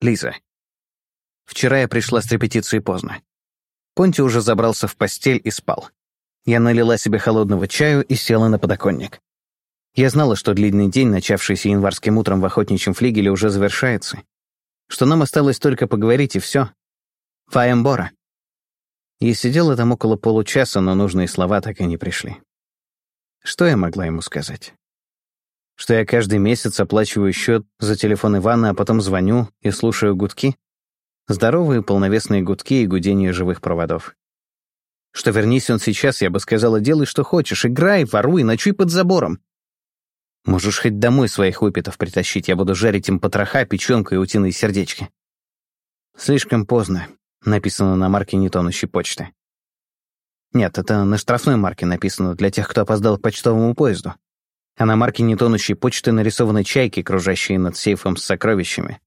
Лиза. Вчера я пришла с репетиции поздно. Понти уже забрался в постель и спал. Я налила себе холодного чаю и села на подоконник. Я знала, что длинный день, начавшийся январским утром в охотничьем флигеле, уже завершается, что нам осталось только поговорить, и все. Фаембора. Я сидела там около получаса, но нужные слова так и не пришли. Что я могла ему сказать? Что я каждый месяц оплачиваю счет за телефон Ивана, а потом звоню и слушаю гудки? Здоровые полновесные гудки и гудение живых проводов. Что вернись он сейчас, я бы сказала, делай, что хочешь, играй, воруй, ночуй под забором. Можешь хоть домой своих выпитов притащить, я буду жарить им потроха, печенку и утиные сердечки. Слишком поздно. Написано на марке нетонущей почты. Нет, это на штрафной марке написано для тех, кто опоздал к почтовому поезду. А на марке нетонущей почты нарисованы чайки, кружащие над сейфом с сокровищами.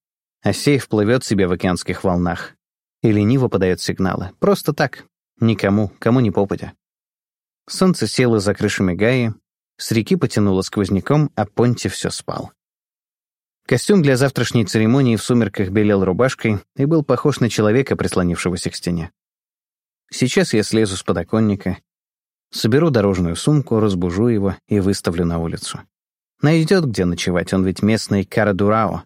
А сейф плывет себе в океанских волнах. И лениво подает сигналы. Просто так. Никому, кому не попадя. Солнце село за крышами Гаи, с реки потянуло сквозняком, а Понти все спал. Костюм для завтрашней церемонии в сумерках белел рубашкой и был похож на человека, прислонившегося к стене. Сейчас я слезу с подоконника, соберу дорожную сумку, разбужу его и выставлю на улицу. Найдет, где ночевать, он ведь местный Карадурао.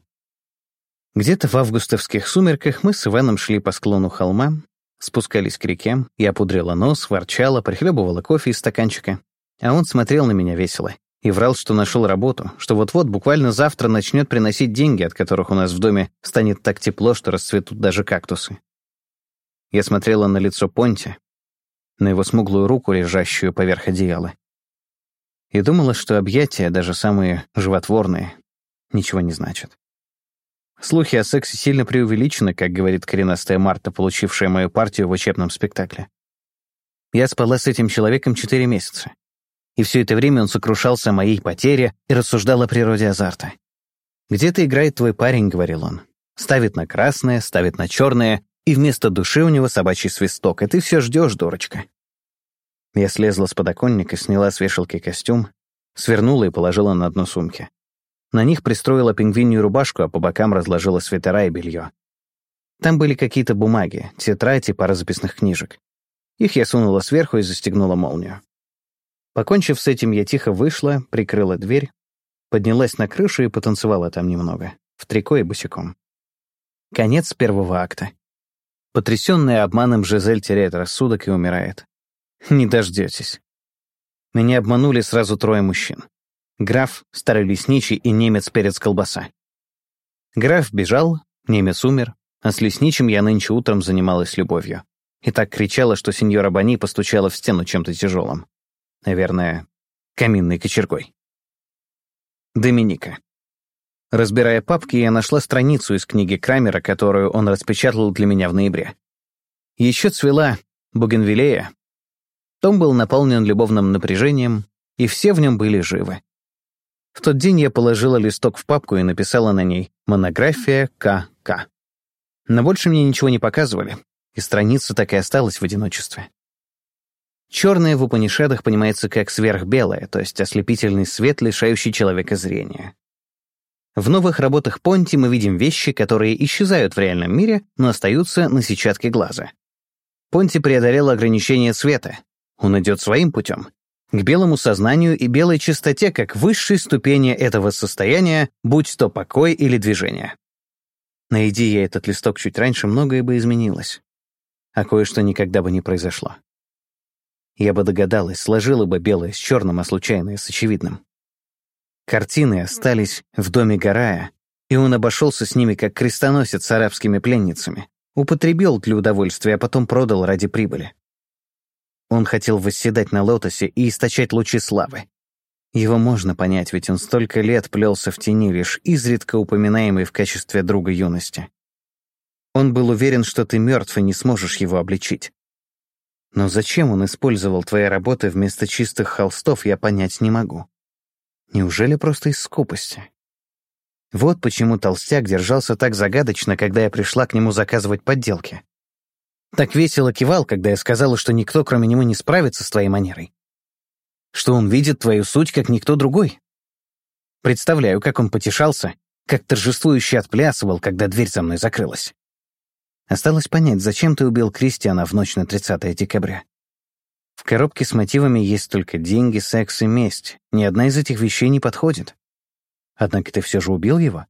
Где-то в августовских сумерках мы с Иваном шли по склону холма, спускались к реке, я пудрила нос, ворчала, прихлебывала кофе из стаканчика, а он смотрел на меня весело и врал, что нашел работу, что вот-вот буквально завтра начнет приносить деньги, от которых у нас в доме станет так тепло, что расцветут даже кактусы. Я смотрела на лицо Понти, на его смуглую руку, лежащую поверх одеяла, и думала, что объятия, даже самые животворные, ничего не значат. Слухи о сексе сильно преувеличены, как говорит коренастая Марта, получившая мою партию в учебном спектакле. Я спала с этим человеком четыре месяца и все это время он сокрушался о моей потере и рассуждал о природе азарта. «Где-то играет твой парень», — говорил он. «Ставит на красное, ставит на черное, и вместо души у него собачий свисток, и ты все ждешь, дурочка». Я слезла с подоконника, сняла с вешалки костюм, свернула и положила на дно сумки. На них пристроила пингвинью рубашку, а по бокам разложила свитера и белье. Там были какие-то бумаги, тетрадь и пара записных книжек. Их я сунула сверху и застегнула молнию. Покончив с этим, я тихо вышла, прикрыла дверь, поднялась на крышу и потанцевала там немного, в трико и босиком. Конец первого акта. Потрясённая обманом Жизель теряет рассудок и умирает. Не дождётесь. Меня обманули сразу трое мужчин. Граф, старый лесничий и немец-перец колбаса. Граф бежал, немец умер, а с лесничим я нынче утром занималась любовью. И так кричала, что сеньора Бани постучала в стену чем-то тяжелым. Наверное, каминной кочергой. Доминика. Разбирая папки, я нашла страницу из книги Крамера, которую он распечатал для меня в ноябре. Еще цвела Бугенвилея. Том был наполнен любовным напряжением, и все в нем были живы. В тот день я положила листок в папку и написала на ней «Монография К.К». Но больше мне ничего не показывали, и страница так и осталась в одиночестве. Черное в Упанишадах понимается как сверхбелое, то есть ослепительный свет, лишающий человека зрения. В новых работах Понти мы видим вещи, которые исчезают в реальном мире, но остаются на сетчатке глаза. Понти преодолел ограничения света. Он идет своим путем. К белому сознанию и белой чистоте как высшей ступени этого состояния, будь то покой или движение. Найди я этот листок чуть раньше, многое бы изменилось. А кое-что никогда бы не произошло. Я бы догадалась, сложила бы белое с черным, а случайное с очевидным. Картины остались в доме Гарая, и он обошелся с ними как крестоносец с арабскими пленницами, употребил для удовольствия, а потом продал ради прибыли. Он хотел восседать на лотосе и источать лучи славы. Его можно понять, ведь он столько лет плелся в тени, лишь изредка упоминаемый в качестве друга юности. Он был уверен, что ты мертв и не сможешь его обличить. Но зачем он использовал твои работы вместо чистых холстов, я понять не могу. Неужели просто из скупости? Вот почему толстяк держался так загадочно, когда я пришла к нему заказывать подделки. Так весело кивал, когда я сказала, что никто, кроме него, не справится с твоей манерой. Что он видит твою суть, как никто другой. Представляю, как он потешался, как торжествующе отплясывал, когда дверь за мной закрылась. Осталось понять, зачем ты убил Кристиана в ночь на 30 декабря. Коробке с мотивами есть только деньги, секс и месть. Ни одна из этих вещей не подходит. Однако ты все же убил его.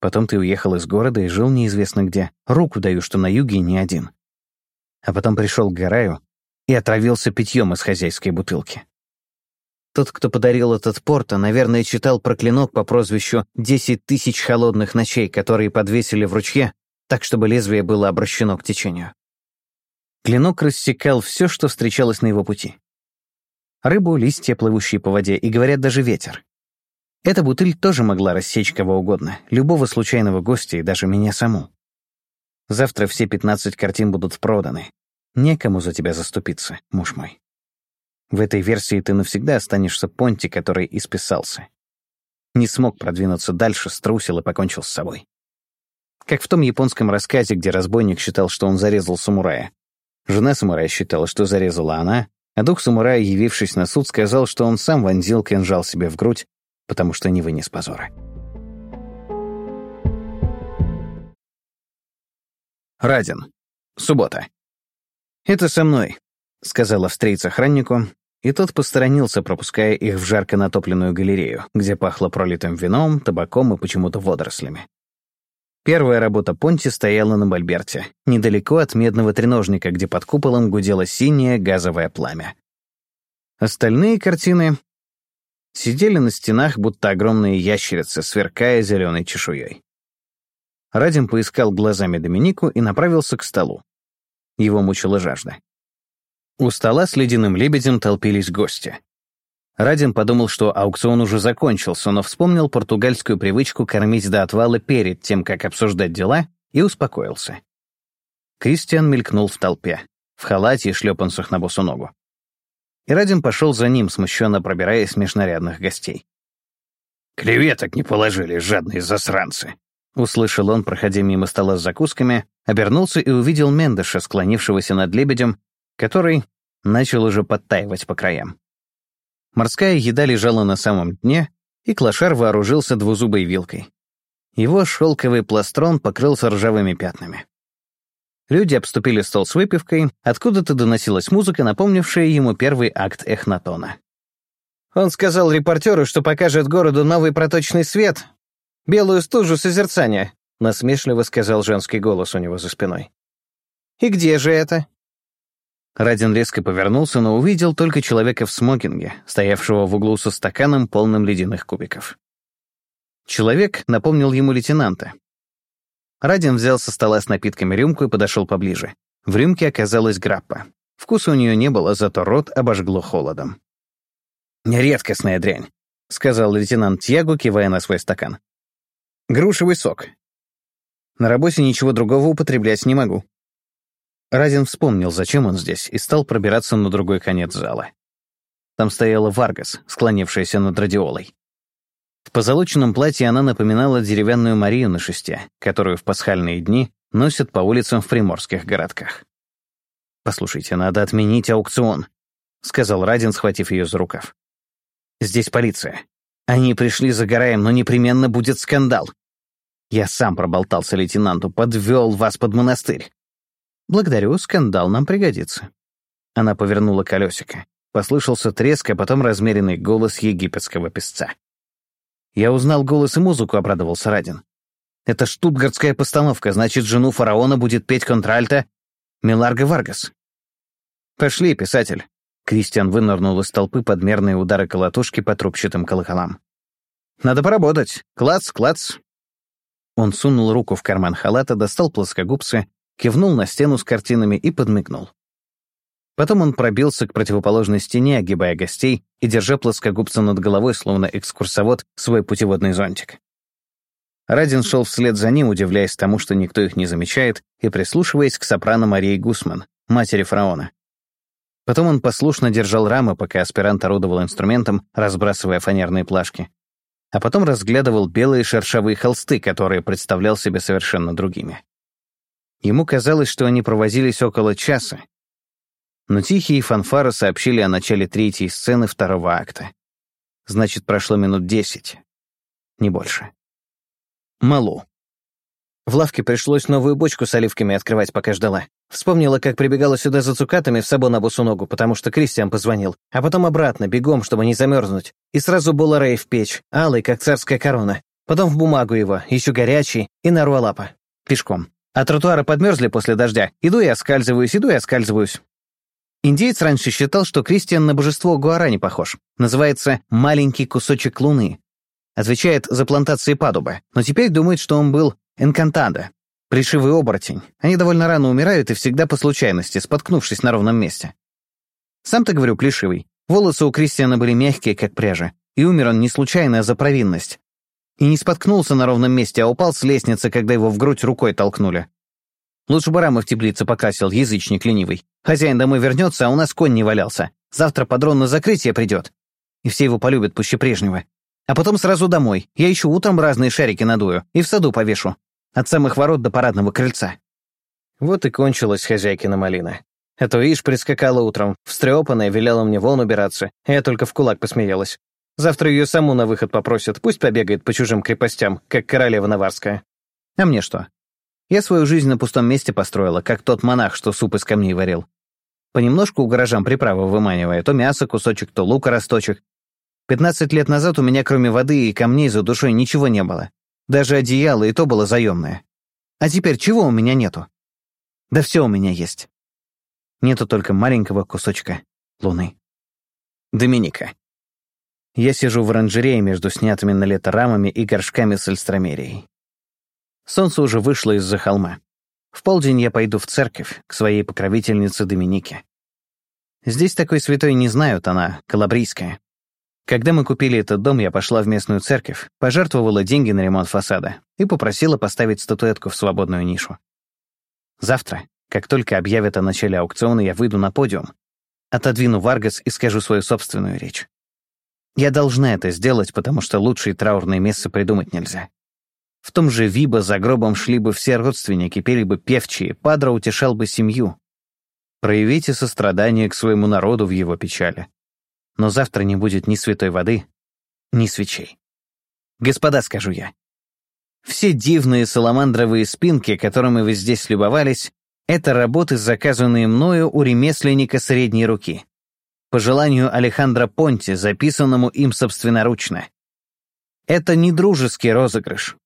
Потом ты уехал из города и жил неизвестно где. Руку даю, что на юге не один. А потом пришел к Гараю и отравился питьем из хозяйской бутылки. Тот, кто подарил этот порто, наверное, читал про клинок по прозвищу «Десять тысяч холодных ночей», которые подвесили в ручье, так, чтобы лезвие было обращено к течению. Клинок рассекал все, что встречалось на его пути. Рыбу, листья, плывущие по воде, и, говорят, даже ветер. Эта бутыль тоже могла рассечь кого угодно, любого случайного гостя и даже меня саму. Завтра все пятнадцать картин будут проданы. Некому за тебя заступиться, муж мой. В этой версии ты навсегда останешься Понти, который исписался. Не смог продвинуться дальше, струсил и покончил с собой. Как в том японском рассказе, где разбойник считал, что он зарезал самурая. Жена самурая считала, что зарезала она, а дух самурая, явившись на суд, сказал, что он сам вонзил кинжал себе в грудь, потому что не вынес позора. Радин. Суббота. «Это со мной», — сказал австрийц охраннику, и тот посторонился, пропуская их в жарко натопленную галерею, где пахло пролитым вином, табаком и почему-то водорослями. Первая работа Понти стояла на Мольберте, недалеко от медного треножника, где под куполом гудело синее газовое пламя. Остальные картины сидели на стенах, будто огромные ящерицы, сверкая зеленой чешуей. Радим поискал глазами Доминику и направился к столу. Его мучила жажда. У стола с ледяным лебедем толпились гости. Радин подумал, что аукцион уже закончился, но вспомнил португальскую привычку кормить до отвала перед тем, как обсуждать дела, и успокоился. Кристиан мелькнул в толпе, в халате и шлепанцах на босу ногу. И Радин пошел за ним, смущенно пробираясь меж нарядных гостей. «Креветок не положили, жадные засранцы!» Услышал он, проходя мимо стола с закусками, обернулся и увидел Мендеша, склонившегося над лебедем, который начал уже подтаивать по краям. Морская еда лежала на самом дне, и клошар вооружился двузубой вилкой. Его шелковый пластрон покрылся ржавыми пятнами. Люди обступили стол с выпивкой, откуда-то доносилась музыка, напомнившая ему первый акт Эхнатона. Он сказал репортеру, что покажет городу новый проточный свет, белую стужу созерцания, насмешливо сказал женский голос у него за спиной. «И где же это?» Радин резко повернулся, но увидел только человека в смокинге, стоявшего в углу со стаканом, полным ледяных кубиков. Человек напомнил ему лейтенанта. Радин взял со стола с напитками рюмку и подошел поближе. В рюмке оказалась граппа. Вкуса у нее не было, зато рот обожгло холодом. «Нередкостная дрянь», — сказал лейтенант Тьягу, кивая на свой стакан. «Грушевый сок. На работе ничего другого употреблять не могу. Разин вспомнил, зачем он здесь, и стал пробираться на другой конец зала. Там стояла Варгас, склонившаяся над радиолой. В позолоченном платье она напоминала деревянную Марию на шесте, которую в пасхальные дни носят по улицам в приморских городках. «Послушайте, надо отменить аукцион», — сказал Радин, схватив ее за рукав. «Здесь полиция. Они пришли за Гараем, но непременно будет скандал. Я сам проболтался лейтенанту, подвел вас под монастырь. Благодарю, скандал нам пригодится. Она повернула колесико. Послышался треск, а потом размеренный голос египетского песца. Я узнал голос и музыку, обрадовался Радин. Это штутгартская постановка, значит, жену фараона будет петь контральто Миларго Варгас. Пошли, писатель. Кристиан вынырнул из толпы под мерные удары колотушки по трубчатым колоколам. «Надо поработать. Клац, клац». Он сунул руку в карман халата, достал плоскогубцы, кивнул на стену с картинами и подмигнул. Потом он пробился к противоположной стене, огибая гостей и держа плоскогубца над головой, словно экскурсовод, свой путеводный зонтик. Радин шел вслед за ним, удивляясь тому, что никто их не замечает, и прислушиваясь к сопрано Марии Гусман, матери фараона. Потом он послушно держал рамы, пока аспирант орудовал инструментом, разбрасывая фанерные плашки. А потом разглядывал белые шершавые холсты, которые представлял себе совершенно другими. Ему казалось, что они провозились около часа, но тихие фанфары сообщили о начале третьей сцены второго акта. Значит, прошло минут десять. Не больше. Малу. В лавке пришлось новую бочку с оливками открывать, пока ждала. Вспомнила, как прибегала сюда за цукатами в сабо на босу ногу, потому что Кристиан позвонил. А потом обратно, бегом, чтобы не замерзнуть. И сразу Боларей в печь, алый, как царская корона. Потом в бумагу его, еще горячий, и на руалапа. Пешком. А тротуары подмерзли после дождя. Иду и оскальзываюсь, иду и оскальзываюсь. Индеец раньше считал, что Кристиан на божество Гуарани похож. Называется «маленький кусочек луны». Отвечает за плантации падуба, но теперь думает, что он был энкантадо, пришивый оборотень. Они довольно рано умирают и всегда по случайности, споткнувшись на ровном месте. Сам-то, говорю, плешивый. Волосы у Кристиана были мягкие, как пряжа, и умер он не случайно, а за провинность. И не споткнулся на ровном месте, а упал с лестницы, когда его в грудь рукой толкнули. Лучше бы рамы в теплице покрасил, язычник ленивый. Хозяин домой вернется, а у нас конь не валялся. Завтра подрон на закрытие придет. И все его полюбят пуще прежнего. А потом сразу домой. Я еще утром разные шарики надую и в саду повешу. От самых ворот до парадного крыльца. Вот и кончилась хозяйкина малина. А то, ишь, прискакала утром, встрепанная, велела мне вон убираться, а я только в кулак посмеялась. Завтра ее саму на выход попросят, пусть побегает по чужим крепостям, как королева Наварская. А мне что? Я свою жизнь на пустом месте построила, как тот монах, что суп из камней варил. Понемножку у горожан приправы выманивая, то мясо, кусочек, то лука росточек. Пятнадцать лет назад у меня кроме воды и камней за душой ничего не было. Даже одеяло и то было заемное. А теперь чего у меня нету? Да все у меня есть. Нету только маленького кусочка луны. Доминика. Я сижу в оранжерее между снятыми на лето рамами и горшками с альстромерией. Солнце уже вышло из-за холма. В полдень я пойду в церковь, к своей покровительнице Доминике. Здесь такой святой не знают, она калабрийская. Когда мы купили этот дом, я пошла в местную церковь, пожертвовала деньги на ремонт фасада и попросила поставить статуэтку в свободную нишу. Завтра, как только объявят о начале аукциона, я выйду на подиум, отодвину Варгас и скажу свою собственную речь. Я должна это сделать, потому что лучшие траурные мессы придумать нельзя. В том же Виба за гробом шли бы все родственники, пели бы певчие, Падра утешал бы семью. Проявите сострадание к своему народу в его печали. Но завтра не будет ни святой воды, ни свечей. Господа, скажу я, все дивные саламандровые спинки, которыми вы здесь любовались, это работы, заказанные мною у ремесленника средней руки. По желанию Алехандро Понти, записанному им собственноручно. Это не дружеский розыгрыш.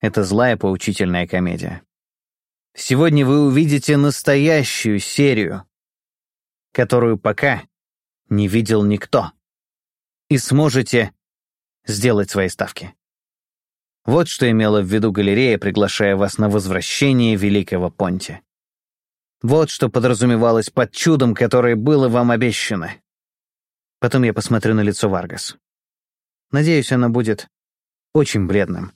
Это злая поучительная комедия. Сегодня вы увидите настоящую серию, которую пока не видел никто, и сможете сделать свои ставки. Вот что имела в виду галерея, приглашая вас на возвращение Великого Понти. Вот что подразумевалось под чудом, которое было вам обещано. Потом я посмотрю на лицо Варгас. Надеюсь, оно будет очень бледным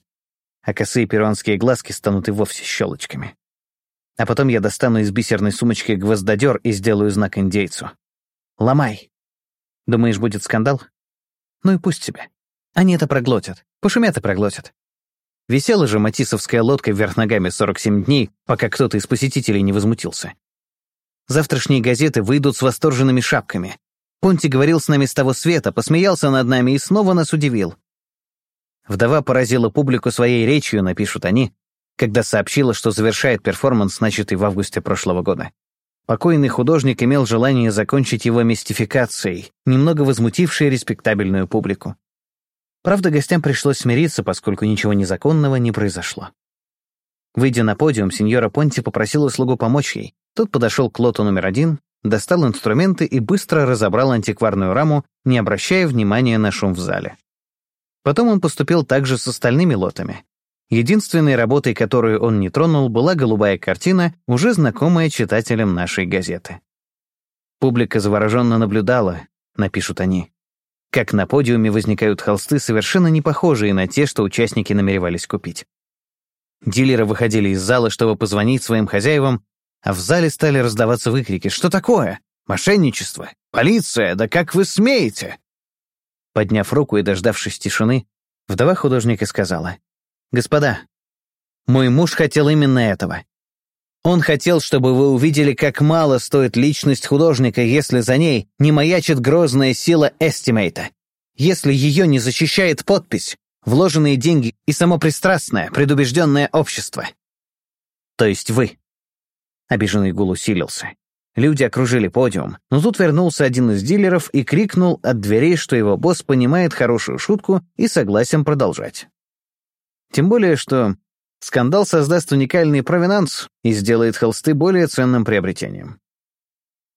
а косые перуанские глазки станут и вовсе щелочками. А потом я достану из бисерной сумочки гвоздодер и сделаю знак индейцу. «Ломай!» Думаешь, будет скандал? Ну и пусть себе. Они это проглотят. Пошумят и проглотят. Висела же матисовская лодка вверх ногами 47 дней, пока кто-то из посетителей не возмутился. Завтрашние газеты выйдут с восторженными шапками. Понти говорил с нами с того света, посмеялся над нами и снова нас удивил. Вдова поразила публику своей речью, напишут они, когда сообщила, что завершает перформанс, начатый в августе прошлого года. Покойный художник имел желание закончить его мистификацией, немного возмутившей респектабельную публику. Правда, гостям пришлось смириться, поскольку ничего незаконного не произошло. Выйдя на подиум, сеньора Понти попросила слугу помочь ей. Тот подошел к лоту номер один, достал инструменты и быстро разобрал антикварную раму, не обращая внимания на шум в зале. Потом он поступил также с остальными лотами. Единственной работой, которую он не тронул, была голубая картина, уже знакомая читателям нашей газеты. Публика завороженно наблюдала, напишут они, как на подиуме возникают холсты, совершенно не похожие на те, что участники намеревались купить. Дилеры выходили из зала, чтобы позвонить своим хозяевам, а в зале стали раздаваться выкрики «Что такое? Мошенничество! Полиция! Да как вы смеете?» Подняв руку и дождавшись тишины, вдова художника сказала, «Господа, мой муж хотел именно этого. Он хотел, чтобы вы увидели, как мало стоит личность художника, если за ней не маячит грозная сила эстимейта, если ее не защищает подпись, вложенные деньги и самопристрастное, предубежденное общество. То есть вы». Обиженный гул усилился. Люди окружили подиум, но тут вернулся один из дилеров и крикнул от дверей, что его босс понимает хорошую шутку и согласен продолжать. Тем более, что скандал создаст уникальный провинанс и сделает холсты более ценным приобретением.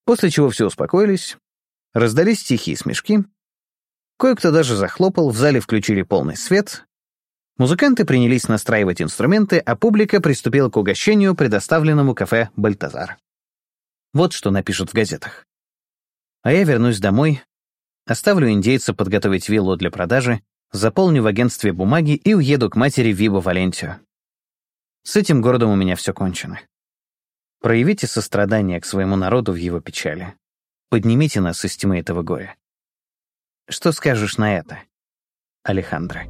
После чего все успокоились, раздались тихие смешки, кое-кто даже захлопал, в зале включили полный свет, музыканты принялись настраивать инструменты, а публика приступила к угощению, предоставленному кафе «Бальтазар». Вот что напишут в газетах. А я вернусь домой, оставлю индейца подготовить виллу для продажи, заполню в агентстве бумаги и уеду к матери Вибо Валентию. С этим городом у меня все кончено. Проявите сострадание к своему народу в его печали. Поднимите нас из тьмы этого горя. Что скажешь на это, Алехандро?